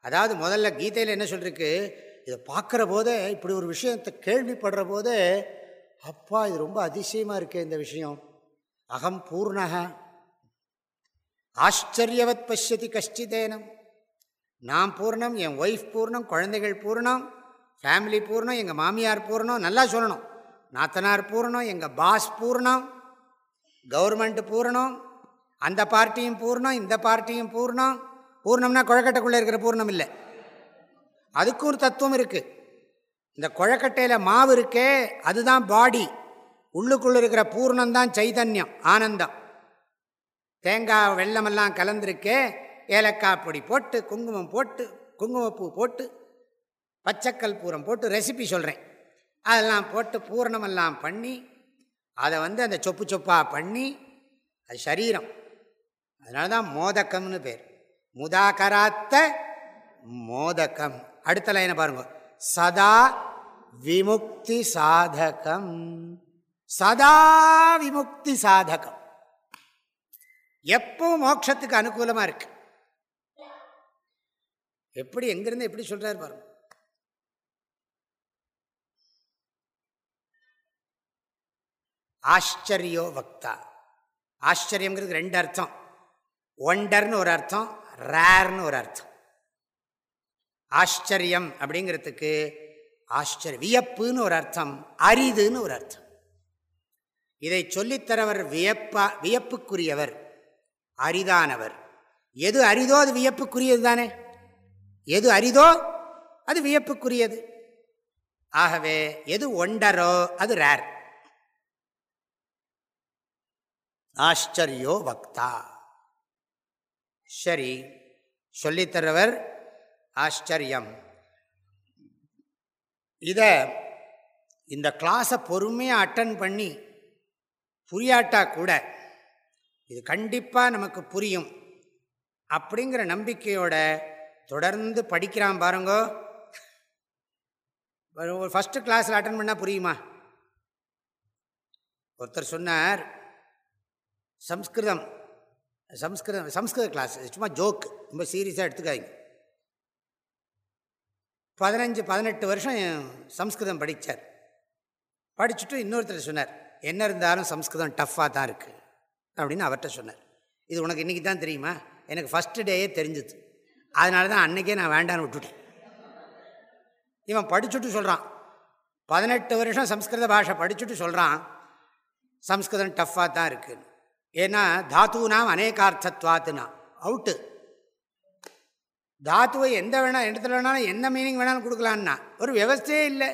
அதாவது முதல்ல கீதையில் என்ன சொல்லிருக்கு? இதை பார்க்குற போதே இப்படி ஒரு விஷயத்தை கேள்விப்படுற போதே அப்பா இது ரொம்ப அதிசயமாக இருக்கு இந்த விஷயம். அகம் பூர்ணக ஆச்சரியவத் பசியதி கஷ்டிதேனம். நான் பூர்ணம் என் ஒய்ஃப் பூர்ணம் குழந்தைகள் பூர்ணம் ஃபேமிலி பூர்ணம் எங்கள் மாமியார் பூர்ணம் நல்லா சொல்லணும். நாத்தனார் பூர்ணம் எங்கள் பாஸ் பூர்ணம் கவர்மெண்ட் பூர்ணம் அந்த பார்ட்டியும் பூர்ணம் இந்த பார்ட்டியும் பூர்ணம். பூர்ணம்னா குழக்கட்டைக்குள்ளே இருக்கிற பூர்ணம் இல்லை. அதுக்கும் ஒரு தத்துவம் இருக்குது இந்த குழக்கட்டையில் மாவு இருக்கே அதுதான் பாடி உள்ளுக்குள்ளே இருக்கிற பூர்ணம்தான் சைதன்யம் ஆனந்தம். தேங்காய் வெள்ளமெல்லாம் கலந்துருக்கே ஏலக்காய் பொடி போட்டு குங்குமம் போட்டு குங்குமப்பூ போட்டு பச்சைக்கல் பூரம் போட்டு ரெசிபி சொல்கிறேன் அதெல்லாம் போட்டு பூரணமெல்லாம் பண்ணி அதை வந்து அந்த சொப்பு சொப்பாக பண்ணி அது சரீரம். அதனால தான் மோதக்கம்னு பேர். முதாகராத்த மோதக்கம். அடுத்த லைனை பாருங்க. சதா விமுக்தி சாதகம். சதா விமுக்தி சாதகம். எப்போ மோட்சத்துக்கு அனுகூலமாக இருக்கு. எப்படி எங்கிருந்து எப்படி சொல்கிறார் பாருங்க. ஆச்சரியோ வக்தா. ஆச்சரியங்கிறது ரெண்டு அர்த்தம். ஒண்டர்னு ஒரு அர்த்தம் ரேர்னு ஒரு அர்த்தம். ஆச்சரியம் அப்படிங்கிறதுக்கு ஆச்சரிய வியப்புன்னு ஒரு அர்த்தம் அரிதுன்னு ஒரு அர்த்தம். இதை சொல்லித்தரவர் வியப்பா வியப்புக்குரியவர் அரிதானவர். எது அரிதோ அது வியப்புக்குரியது தானே? எது அரிதோ அது வியப்புக்குரியது. ஆகவே எது ஒண்டரோ அது ரேர். ஆச்சரியோ வக்தா. சரி சொல்லித்தரவர் ஆச்சரியம். இதை இந்த கிளாஸை பொறுமையாக அட்டன் பண்ணி புரியாட்டா கூட இது கண்டிப்பாக நமக்கு புரியும். அப்படிங்கிற நம்பிக்கையோட தொடர்ந்து படிக்கிறான் பாருங்கோ. ஒரு ஃபஸ்ட்டு கிளாஸில் அட்டன் பண்ணால் புரியுமா? ஒருத்தர் சொன்னார் சம்ஸ்கிருதம் சம்ஸ்கிருதம் சம்ஸ்கிருத கிளாஸ் சும்மா ஜோக் ரொம்ப சீரியஸாக எடுத்துக்காதீங்க. பதினஞ்சு பதினெட்டு வருஷம் சம்ஸ்கிருதம் படித்தார் படிச்சுட்டு இன்னொருத்தர் சொன்னார் என்ன இருந்தாலும் சம்ஸ்கிருதம் டஃப்பாக தான் இருக்குது அப்படின்னு அவர்கிட்ட சொன்னார். இது உனக்கு இன்றைக்கி தான் தெரியுமா? எனக்கு ஃபஸ்ட்டு டேயே தெரிஞ்சுது. அதனால தான் அன்றைக்கே நான் வேண்டான்னு விட்டுட்டேன். இவன் படிச்சுட்டு சொல்கிறான் பதினெட்டு வருஷம் சம்ஸ்கிருத பாஷை படிச்சுட்டு சொல்கிறான் சம்ஸ்கிருதம் டஃப்பாக தான் இருக்குன்னு. ஏன்னா தாத்துனாம் அநேகார்த்தத்வாத்துனா. அவுட்டு தாத்துவை எந்த வேணால் இடத்துல வேணாலும் என்ன மீனிங் வேணாலும் கொடுக்கலான்னா ஒரு வியவஸ்தையே இல்லை.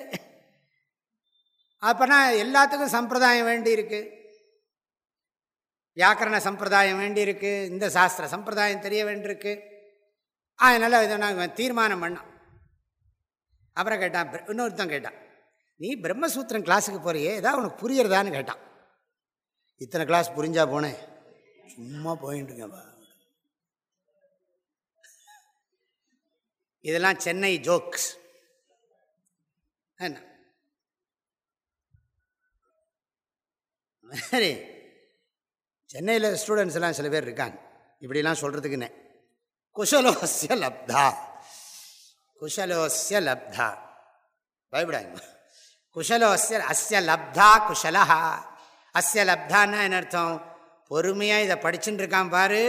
அப்போனா எல்லாத்துக்கும் சம்பிரதாயம் வேண்டி இருக்கு. வியாக்கரண சம்பிரதாயம் வேண்டியிருக்கு இந்த சாஸ்திர சம்பிரதாயம் தெரிய வேண்டியிருக்கு. அதனால் இதை நான் தீர்மானம் பண்ணோம் அப்புறம் கேட்டான் இன்னொருத்தன் கேட்டான் நீ பிரம்மசூத்திரம் கிளாஸுக்கு போறியே ஏதாவது உனக்கு புரியறதான்னு கேட்டான். இத்தனை கிளாஸ் புரிஞ்சா போனேன். சும்மா போயிட்டுருங்கப்பா இதெல்லாம் சென்னை ஜோக்ஸ் என்ன? சரி. சென்னையில் ஸ்டூடெண்ட்ஸ் எல்லாம் சில பேர் இருக்காங்க. இப்படிலாம் சொல்கிறதுக்குன்னு குஷலோசிய லப்தா. குஷலோசிய லப்தா. பயப்படாங்க குஷலோசிய அஸ்ய லப்தா குஷலா அஸ்ய லப்தான்னா என்ன அர்த்தம்? பொறுமையாக இதை படிச்சுட்டு இருக்கான் பாரு.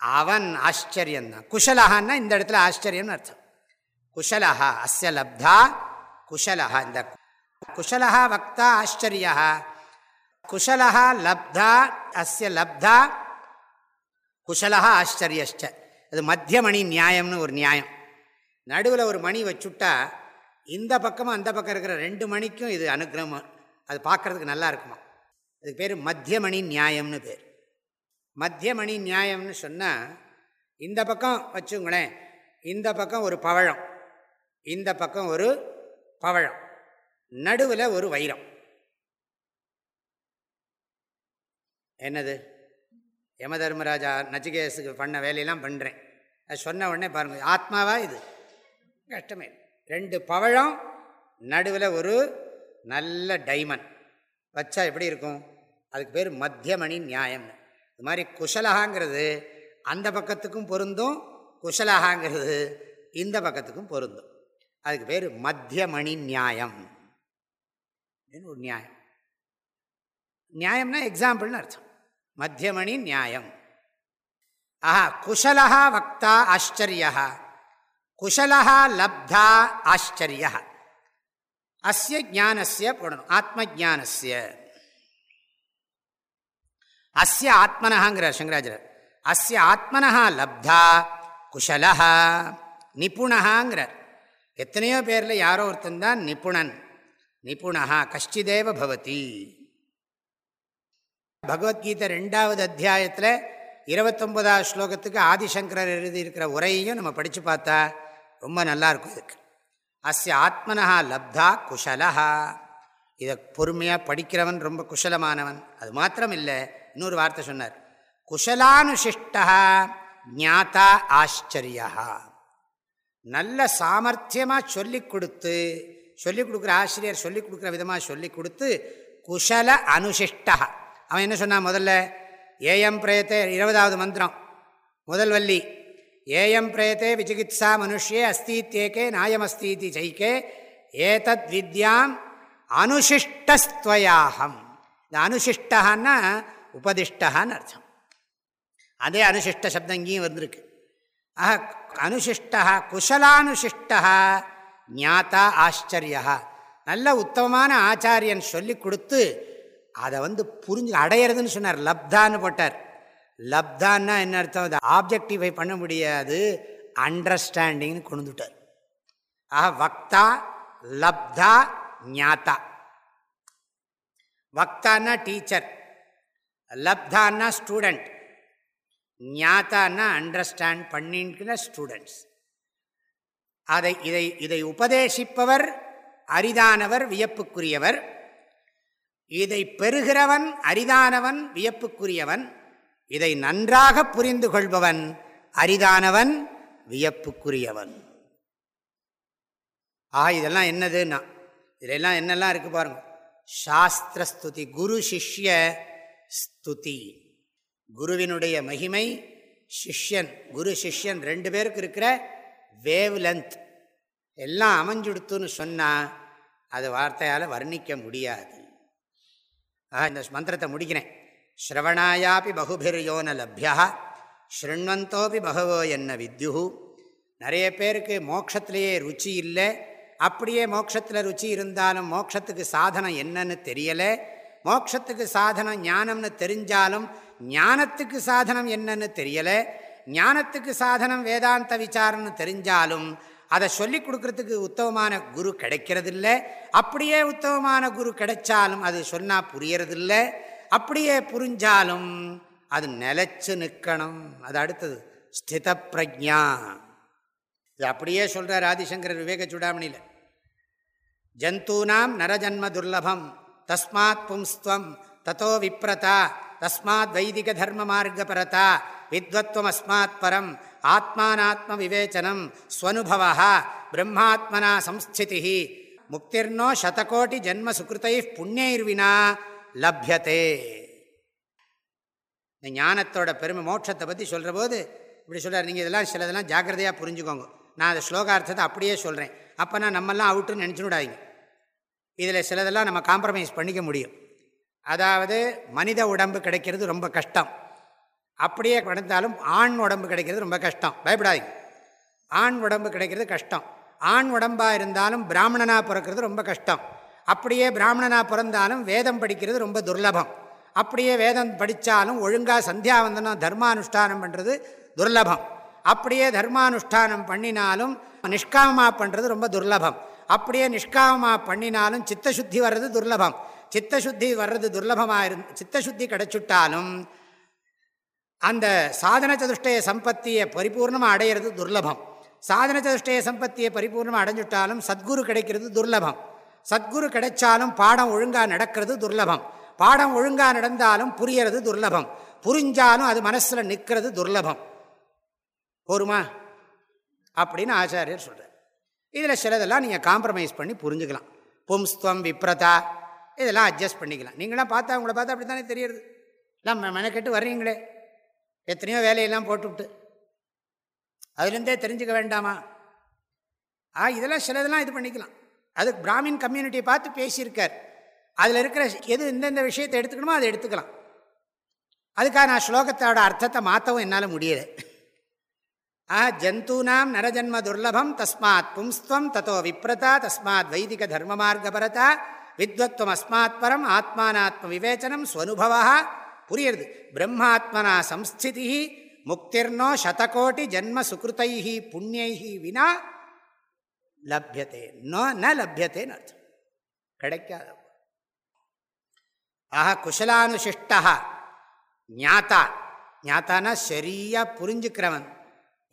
அவன் ஆச்சரியந்தான் குஷலஹான்னா இந்த இடத்துல ஆச்சரியம்னு அர்த்தம். குஷலஹா அஸ்ய லப்தா குஷலஹா இந்த குஷலஹா வக்தா ஆச்சரியா. குஷலஹா லப்தா அஸ்ய லப்தா குஷலஹா ஆச்சரியஷ்ட. அது மத்தியமணி நியாயம்னு ஒரு நியாயம். நடுவில் ஒரு மணி வச்சுட்டா இந்த பக்கமும் அந்த பக்கம் இருக்கிற ரெண்டு மணிக்கும் இது அனுகிரகம் அது பார்க்குறதுக்கு நல்லா இருக்குமா அதுக்கு பேர் மத்தியமணி நியாயம்னு பேர். மத்தியமணி நியாயம்னு சொன்னால் இந்த பக்கம் வச்சுங்களேன் இந்த பக்கம் ஒரு பவழம் இந்த பக்கம் ஒரு பவழம் நடுவில் ஒரு வைரம். என்னது? யம தர்மராஜா நச்சிகேசுக்கு பண்ண வேலையெல்லாம் பண்ணுறேன் அது சொன்ன உடனே பாருங்கள் ஆத்மாவா இது? கஷ்டமே. ரெண்டு பவழம் நடுவில் ஒரு நல்ல டைமண்ட். வச்சா எப்படி இருக்கும்? அதுக்கு பேர் மத்தியமணி நியாயம்னு இது மாதிரி குஷலகாங்கிறது அந்த பக்கத்துக்கும் பொருந்தும் குஷலகாங்கிறது இந்த பக்கத்துக்கும் பொருந்தும். அதுக்கு பேர் மத்தியமணி நியாயம். அப்படின்னு ஒரு நியாயம்? நியாயம்னா எக்ஸாம்பிள்னு அர்த்தம். மத்தியமணி நியாயம். ஆஹா குஷலா வக்தா ஆச்சரியா குஷலா லப்தா ஆச்சரியா அஸ்ய ஜானஸ்ய போடணும். ஆத்ம ஜானஸ்ய அஸ்ய ஆத்மனஹாங்கிறார் சங்கராஜர் அஸ்ய ஆத்மனஹா லப்தா குஷலஹா நிபுணஹாங்கிறார். எத்தனையோ பேரில் யாரோ ஒருத்தன் தான் நிபுணன். நிபுணா கஷ்டிதேவ பவதி. பகவத்கீதை ரெண்டாவது அத்தியாயத்தில் இருபத்தொன்பதாவது ஸ்லோகத்துக்கு ஆதிசங்கரர் எழுதியிருக்கிற உரையையும் நம்ம படித்து பார்த்தா ரொம்ப நல்லாயிருக்கும் இதுக்கு. அஸ்ய ஆத்மனா லப்தா குஷலஹா. இதை பொறுமையாக படிக்கிறவன் ரொம்ப குஷலமானவன். அது மாத்திரம் இல்லை இன்னொரு வார்த்தை சொன்னார். குஷலானுஷிஷ்டா ஞாத்தா ஆச்சரியா நல்ல சாமர்த்தியமாக சொல்லி கொடுத்து சொல்லிக் கொடுக்குற ஆசிரியர் சொல்லிக் கொடுக்குற விதமாக சொல்லி கொடுத்து குஷல அனுஷிஷ்டா அவன் என்ன சொன்னான்? முதல்ல ஏஎம் பிரயத்தை இருபதாவது மந்திரம். முதல் வள்ளி ஏயம் பிரேத்தே விசிகித்சா மனுஷே அஸ்தீத்தேக்கே நாயமஸ்தீதி ஜெய்கே ஏதத் வித்யாம் அனுஷிஷ்டஸ்துவயாகம் இந்த அனுஷிஷ்டகான்னா உபதிஷ்டகான்னு அர்த்தம். அதே அனுஷிஷ்ட சப்தங்கியும் வந்திருக்கு. ஆஹ அனுஷிஷ்டா குஷலானுஷிஷ்டா ஞாத்தா ஆச்சரியா நல்ல உத்தமமான ஆச்சாரியன் சொல்லி கொடுத்து அதை வந்து புரிஞ்சு அடையிறதுன்னு சொன்னார். லப்தான்னு போட்டார். லப்தான்னா என்ன அர்த்தம்? அதை ஆப்ஜெக்டிஃபை பண்ண முடியாது. அண்டர்ஸ்டாண்டிங்னு கொண்டுட்டார் ஆஹா வக்தா லப்தா ஞாத்தா. வக்தான்னா டீச்சர் லப்தான்னா ஸ்டூடெண்ட் ஞாத்தான்னா அண்டர்ஸ்டாண்ட் பண்ணிக்கிற ஸ்டூடெண்ட்ஸ் அதை இதை இதை உபதேசிப்பவர் அரிதானவர் வியப்புக்குரியவர். இதை பெறுகிறவன் அரிதானவன் வியப்புக்குரியவன். இதை நன்றாக புரிந்து கொள்பவன் அரிதானவன் வியப்புக்குரியவன். ஆக இதெல்லாம் என்னதுன்னா இதெல்லாம் என்னெல்லாம் இருக்குது பாருங்க. சாஸ்திரஸ்துதி குரு சிஷ்ய ஸ்துதி. குருவினுடைய மகிமை சிஷ்யன் குரு சிஷ்யன் ரெண்டு பேருக்கு இருக்கிற வேவ் லென்த். எல்லாம் அமைஞ்சுடுத்துன்னு சொன்னால் அது வார்த்தையால் வர்ணிக்க முடியாது. ஆஹா இந்த மந்திரத்தை முடிக்கிறேன். ஸ்ரவணாயாபி பகுபிர்யோன லப்யா ஸ்ருண்வந்தோபி பகவோ என்ன வித்யு நிறைய பேருக்கு மோட்சத்திலேயே ருச்சி இல்லை. அப்படியே மோட்சத்தில் ருச்சி இருந்தாலும் மோட்சத்துக்கு சாதனம் என்னன்னு தெரியலை. மோட்சத்துக்கு சாதனம் ஞானம்னு தெரிஞ்சாலும் ஞானத்துக்கு சாதனம் என்னன்னு தெரியலை. ஞானத்துக்கு சாதனம் வேதாந்த விசாரம்னு தெரிஞ்சாலும் அதை சொல்லி கொடுக்கறதுக்கு உத்தமமான குரு கிடைக்கிறதில்ல. அப்படியே உத்தமமான குரு கிடைச்சாலும் அது சொன்னால் புரியறதில்ல. அப்படியே புரிஞ்சாலும் அது நிலச்சு நிற்கணும் அது அடுத்தது ஸ்தித பிரஜா இது அப்படியே சொல்கிறார் ஆதிசங்கர் விவேக சுடாமணியில். ஜந்தூனாம் நரஜன்ம துர்லபம் தஸ்மாத் பும்ஸ்துவம் தத்தோ விப்ரதா தஸ்மாத் வைதிக தர்ம மார்க்கபரதா வித்வத்வம் அஸ்மாத் பரம் ஆத்மானாத்ம விவேச்சனம் ஸ்வனுபவா பிரம்மாத்மனா சம்ஸ்திதி முக்திர்னோ சதகோட்டி ஜென்ம சுகிருத்தை புண்ணியர்வினா லப்யத்தே இந்த ஞானத்தோட பெருமை மோட்சத்தை பற்றி சொல்கிற போது இப்படி சொல்கிறார் நீங்கள் இதெல்லாம் சிலதெல்லாம் ஜாக்கிரதையாக புரிஞ்சுக்கோங்க. நான் அந்த ஸ்லோகார்த்தத்தை அப்படியே சொல்கிறேன் அப்போ நான் நம்மெல்லாம் அவுட்டுன்னு நினச்சுடாதீங்க இதில் சிலதெல்லாம் நம்ம காம்ப்ரமைஸ் பண்ணிக்க முடியும். அதாவது மனித உடம்பு கிடைக்கிறது ரொம்ப கஷ்டம். அப்படியே கிடந்தாலும் ஆண் உடம்பு கிடைக்கிறது ரொம்ப கஷ்டம். பயப்படாதீங்க. ஆண் உடம்பு கிடைக்கிறது கஷ்டம். ஆண் உடம்பாக இருந்தாலும் பிராமணனாக பிறக்கிறது ரொம்ப கஷ்டம். அப்படியே பிராமணனாக பிறந்தாலும் வேதம் படிக்கிறது ரொம்ப துர்லபம். அப்படியே வேதம் படித்தாலும் ஒழுங்காக சந்தியாவந்தனம் தர்மானுஷ்டானம் பண்ணுறது துர்லபம். அப்படியே தர்மானுஷ்டானம் பண்ணினாலும் நிஷ்காமமாக பண்ணுறது ரொம்ப துர்லபம். அப்படியே நிஷ்காமமாக பண்ணினாலும் சித்தசுத்தி வர்றது துர்லபம். சித்தசுத்தி வர்றது துர்லபமாக இரு சித்தசுத்தி கிடச்சுட்டாலும் அந்த சாதன சதுஷ்டய சம்பத்தியை பரிபூர்ணமாக அடையிறது துர்லபம். சாதன சதுஷ்டய சம்பத்தியை பரிபூர்ணமாக அடைஞ்சுட்டாலும் சத்குரு கிடைக்கிறது துர்லபம். சத்குரு கிடைச்சாலும் பாடம் ஒழுங்காக நடக்கிறது துர்லபம். பாடம் ஒழுங்காக நடந்தாலும் புரியறது துர்லபம். புரிஞ்சாலும் அது மனசில் நிற்கிறது துர்லபம். போருமா? அப்படின்னு ஆச்சாரியர் சொல்கிறார் இதில் சிலதெல்லாம் நீங்கள் காம்ப்ரமைஸ் பண்ணி புரிஞ்சுக்கலாம். பும்ஸ்துவம் விப்ரதா. இதெல்லாம் அட்ஜஸ்ட் பண்ணிக்கலாம். நீங்களாம் பார்த்தா உங்களை பார்த்தா அப்படி தானே தெரியுது எல்லாம் மெனக்கெட்டு வர்றீங்களே. எத்தனையோ வேலையெல்லாம் போட்டுவிட்டு. அதுலேருந்தே தெரிஞ்சுக்க வேண்டாமா? ஆ இதெல்லாம் சிலதெல்லாம் இது பண்ணிக்கலாம். அது பிராமின் கம்யூனிட்டியை பார்த்து பேசியிருக்கார். அதில் இருக்கிற எது எந்தெந்த விஷயத்தை எடுத்துக்கணுமோ அதை எடுத்துக்கலாம். அதுக்காக நான் ஸ்லோகத்தோட அர்த்தத்தை மாற்றவும் என்னால் முடியலை. ஆ ஜந்தூனாம் நரஜன்ம துர்லபம் தஸ்மாத் பும்ஸ்துவம் தத்தோ விப்ரதா தஸ்மாத் வைதிக தர்ம மார்க்கபரதா வித்வத்வம் அஸ்மாத் பரம் ஆத்மானாத்ம விவேச்சனம் ஸ்வனுபவா புரியுறது. பிரம்மாத்மனா சம்ஸ்திதி முக்திர்னோ சதகோட்டி ஜன்ம சுகிருத்தை புண்ணியை வினா லப்யத்தே. நோ ந லப்யத்தேன்னு அர்த்தம். கிடைக்காத ஆஹா குஷலானுசிஷ்டா ஞாத்தா. ஞாத்தானா சரியாக புரிஞ்சுக்கிறவன்.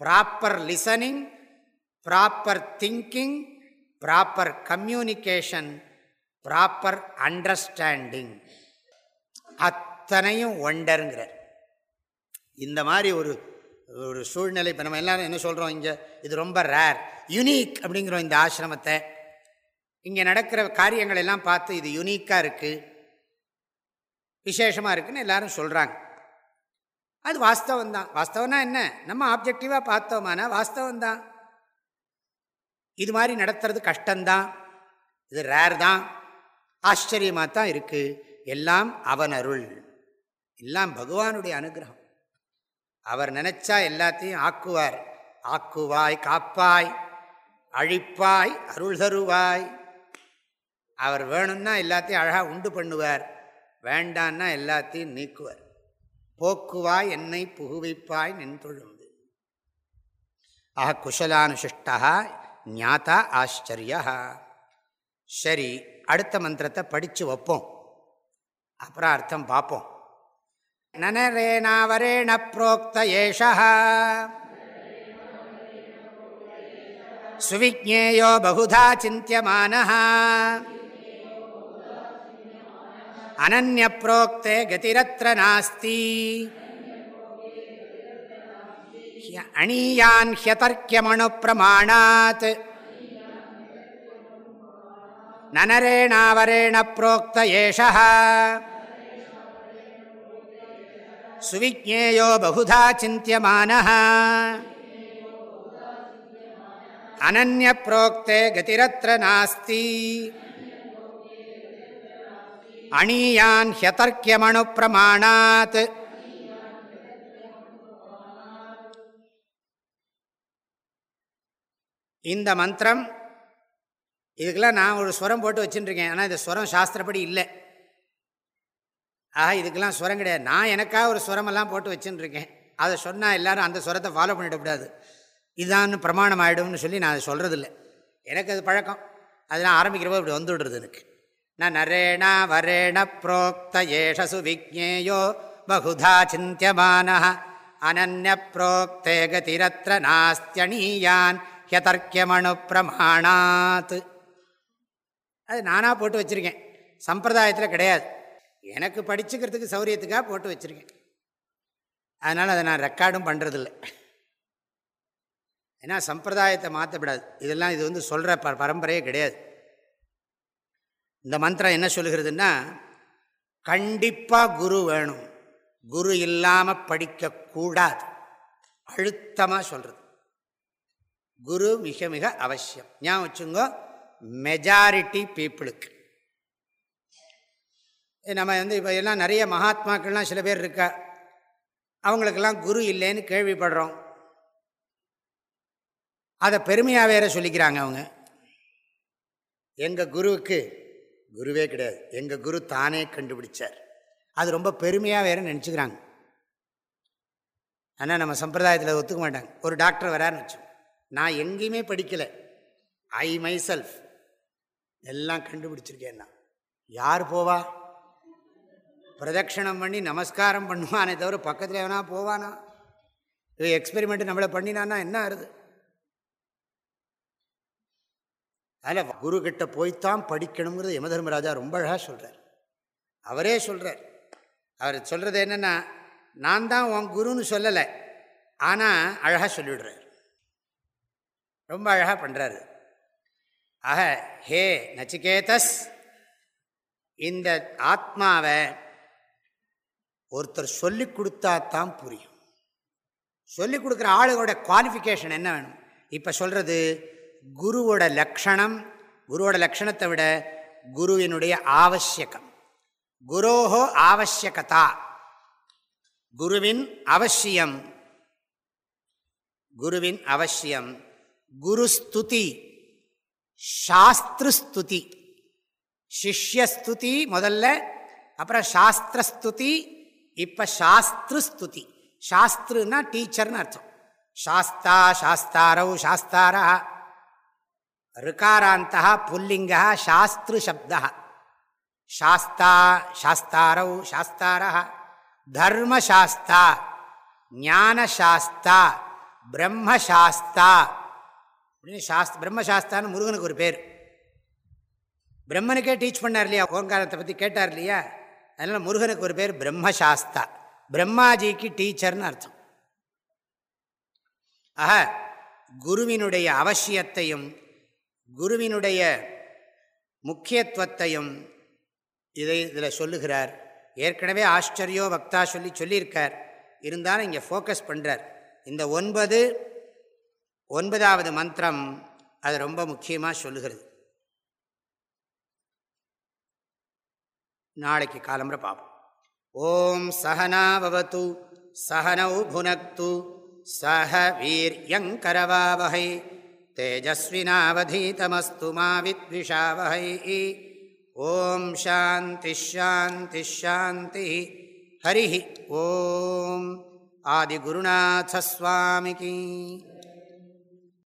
Proper listening proper thinking proper communication proper understanding அத்தனையும் ஒண்டருங்கிறார் இந்த மாதிரி ஒரு ஒரு சூழ்நிலை. இப்போ நம்ம எல்லோரும் என்ன சொல்கிறோம் இங்கே? இது ரொம்ப ரேர் யுனீக் அப்படிங்கிறோம் இந்த ஆசிரமத்தை. இங்கே நடக்கிற காரியங்கள் எல்லாம் பார்த்து இது யுனீக்காக இருக்குது விசேஷமாக இருக்குதுன்னு எல்லாரும் சொல்கிறாங்க அது வாஸ்தவம் தான். வாஸ்தவம்னா என்ன? நம்ம ஆப்ஜெக்டிவாக பார்த்தோமானா வாஸ்தவம் தான். இது மாதிரி நடத்துறது கஷ்டந்தான் இது ரேர் தான். ஆச்சரியமாக தான் இருக்குது எல்லாம் அவனருள். எல்லாம் பகவானுடைய அனுகிரகம். அவர் நினச்சா எல்லாத்தையும் ஆக்குவார். ஆக்குவாய் காப்பாய் அழிப்பாய் அருள் தருவாய். அவர் வேணும்னா எல்லாத்தையும் அழகாக உண்டு பண்ணுவார். வேண்டான்னா எல்லாத்தையும் நீக்குவார். போக்குவாய் என்னை புகுவிப்பாய் நின்றுழுந்து ஆஹ குஷலானுசிஷ்டா ஞாத்தா ஆச்சரியா. சரி அடுத்த மந்திரத்தை படித்து வைப்போம். அப்புறம் அர்த்தம் பார்ப்போம். நனரேனாவரேண புரோக்த ஏஷா சுவிஜேயோ பகுதா சிந்தியமான அனன்யப்ரோக்தே கதிரத்திர நாஸ்தி அணீயான் ஹியதர்க்கியமணு பிரமாணாத் நனரேணாவரேண புரோக்த ஏஷா சுவிஜேயோ பகுதா சிந்தியமான அனநிய புரோக்தே கதிரத்திர நாஸ்தி அணியான் ஹியதர்க்கியமணு பிரமாணாத் இந்த மந்திரம் இதுக்கெல்லாம் நான் ஒரு ஸ்வரம் போட்டு வச்சுட்டுருக்கேன் ஆனால் இந்த ஸ்வரம் சாஸ்திரப்படி இல்லை. ஆஹா இதுக்கெல்லாம் ஸ்வரம் கிடையாது. நான் எனக்காக ஒரு சுரமெல்லாம் போட்டு வச்சுட்டுருக்கேன் அதை சொன்னால் எல்லோரும் அந்த ஸ்வரத்தை ஃபாலோ பண்ணிடக்கூடாது இதான்னு பிரமாணம் ஆகிடும்னு சொல்லி நான் அதை சொல்கிறதில்ல எனக்கு அது பழக்கம். அதெல்லாம் ஆரம்பிக்கிறப்போ இப்படி வந்துவிடுறது எனக்கு. நான் நரேண வரேண புரோக்த ஏஷசு விக்னேயோ பகுதா சிந்தியமான அனன்ய புரோக்தே கதிரத்திர நாஸ்தியணீயான் ஹியதர்க்கியமணு பிரமாணாத். அது நானாக போட்டு வச்சுருக்கேன். சம்பிரதாயத்தில் கிடையாது. எனக்கு படிச்சுக்கிறதுக்கு சௌரியத்துக்காக போட்டு வச்சுருக்கேன். அதனால் அதை நான் ரெக்கார்டும் பண்ணுறதில்ல ஏன்னா சம்பிரதாயத்தை மாற்றப்படாது இதெல்லாம் இது வந்து சொல்கிற ப பரம்பரையே கிடையாது. இந்த மந்திரம் என்ன சொல்லுகிறதுன்னா கண்டிப்பாக குரு வேணும். குரு இல்லாமல் படிக்கக்கூடாது அழுத்தமாக சொல்கிறது குரு மிக மிக அவசியம். ஞாபகம் வச்சுங்கோ மெஜாரிட்டி பீப்புளுக்கு நம்ம வந்து இப்போ எல்லாம் நிறைய மகாத்மாக்கள்லாம் சில பேர் இருக்கா? அவங்களுக்கெல்லாம் குரு இல்லைன்னு கேள்விப்படுறோம். அதை பெருமையாக வேற சொல்லிக்கிறாங்க அவங்க. எங்கள் குருவுக்கு குருவே கிடையாது. எங்கள் குரு தானே கண்டுபிடிச்சார். அது ரொம்ப பெருமையாக வேற நினச்சிக்கிறாங்க. ஆனால் நம்ம சம்பிரதாயத்தில் ஒத்துக்க மாட்டாங்க. ஒரு டாக்டர் வரான்னு வச்சோம் நான் எங்கேயுமே படிக்கலை. ஐ மை செல்ஃப் எல்லாம் கண்டுபிடிச்சிருக்கேன் நான். யார் போவா? பிரதட்சணம் பண்ணி நமஸ்காரம் பண்ணுவானே தவிர பக்கத்தில் எவனா போவானா? எக்ஸ்பெரிமெண்ட் நம்மளை பண்ணினான்னா என்ன ஆறுது? அதில் குரு போய்த்தான் படிக்கணுங்கிறது யமதர்மராஜா ரொம்ப அழகாக சொல்கிறார் அவரே சொல்கிறார் அவர் சொல்கிறது என்னென்னா நான் தான் உன் குருன்னு சொல்லலை. ஆனால் அழகாக சொல்லிவிடுறார். ரொம்ப அழகாக பண்ணுறாரு ஆக ஹே நச்சிகேதஸ் இந்த ஆத்மாவை ஒருத்தர் சொல்லி கொடுத்தா தான் புரியும். சொல்லி கொடுக்குற ஆளுகளோட குவாலிஃபிகேஷன் என்ன வேணும்? இப்போ சொல்கிறது குருவோட லக்ஷணம் குருவோட லக்ஷணத்தை விட குருவினுடைய ஆவசியகம் குரோஹோ ஆவசியகதா. குருவின் அவசியம். குருவின் அவசியம். குருஸ்துதி. சாஸ்திருஸ்துதி. சிஷ்யஸ்துதி முதல்ல அப்புறம் சாஸ்திரஸ்துதி இப்போ சாஸ்திரு ஸ்துதி. சாஸ்திருன்னா டீச்சர்னு அர்த்தம். சாஸ்தா சாஸ்தாரவு சாஸ்தாரா. ருக்காராந்தா புல்லிங்கா சாஸ்திருசப்தா சாஸ்தா சாஸ்தாரவு சாஸ்தாரா. தர்மசாஸ்தா ஞானசாஸ்தா பிரம்மசாஸ்தா. அப்படின்னு சாஸ்த் பிரம்மசாஸ்தான்னு முருகனுக்கு ஒரு பேர். பிரம்மனுக்கே டீச் பண்ணார் இல்லையா? ஓங்காரத்தை பற்றி கேட்டார் இல்லையா? அதனால் முருகனுக்கு ஒரு பேர் பிரம்மசாஸ்தா. பிரம்மாஜிக்கு டீச்சர்னு அர்த்தம். ஆக குருவினுடைய அவசியத்தையும் குருவினுடைய முக்கியத்துவத்தையும் இதை இதில் சொல்லுகிறார். ஏற்கனவே ஆச்சரியோ பக்தா சொல்லி சொல்லியிருக்கார். இருந்தாலும் இங்கே ஃபோக்கஸ் பண்ணுறார் இந்த ஒன்பது ஒன்பதாவது மந்திரம் அது ரொம்ப முக்கியமாக சொல்லுகிறது. நாளைக்கு காலம்புற பார்ப்போம் ஓம் சகனாவது சகனௌ புனக்து சஹ வீரியங்கரவாவகை தேஜஸ்வினாவதீதமஸ்து மாவித்விஷாவகை ஓம் சாந்தி ஷாந்தி ஷாந்தி ஹரி ஓம். ஆதிகுருநாசஸ்வாமிகி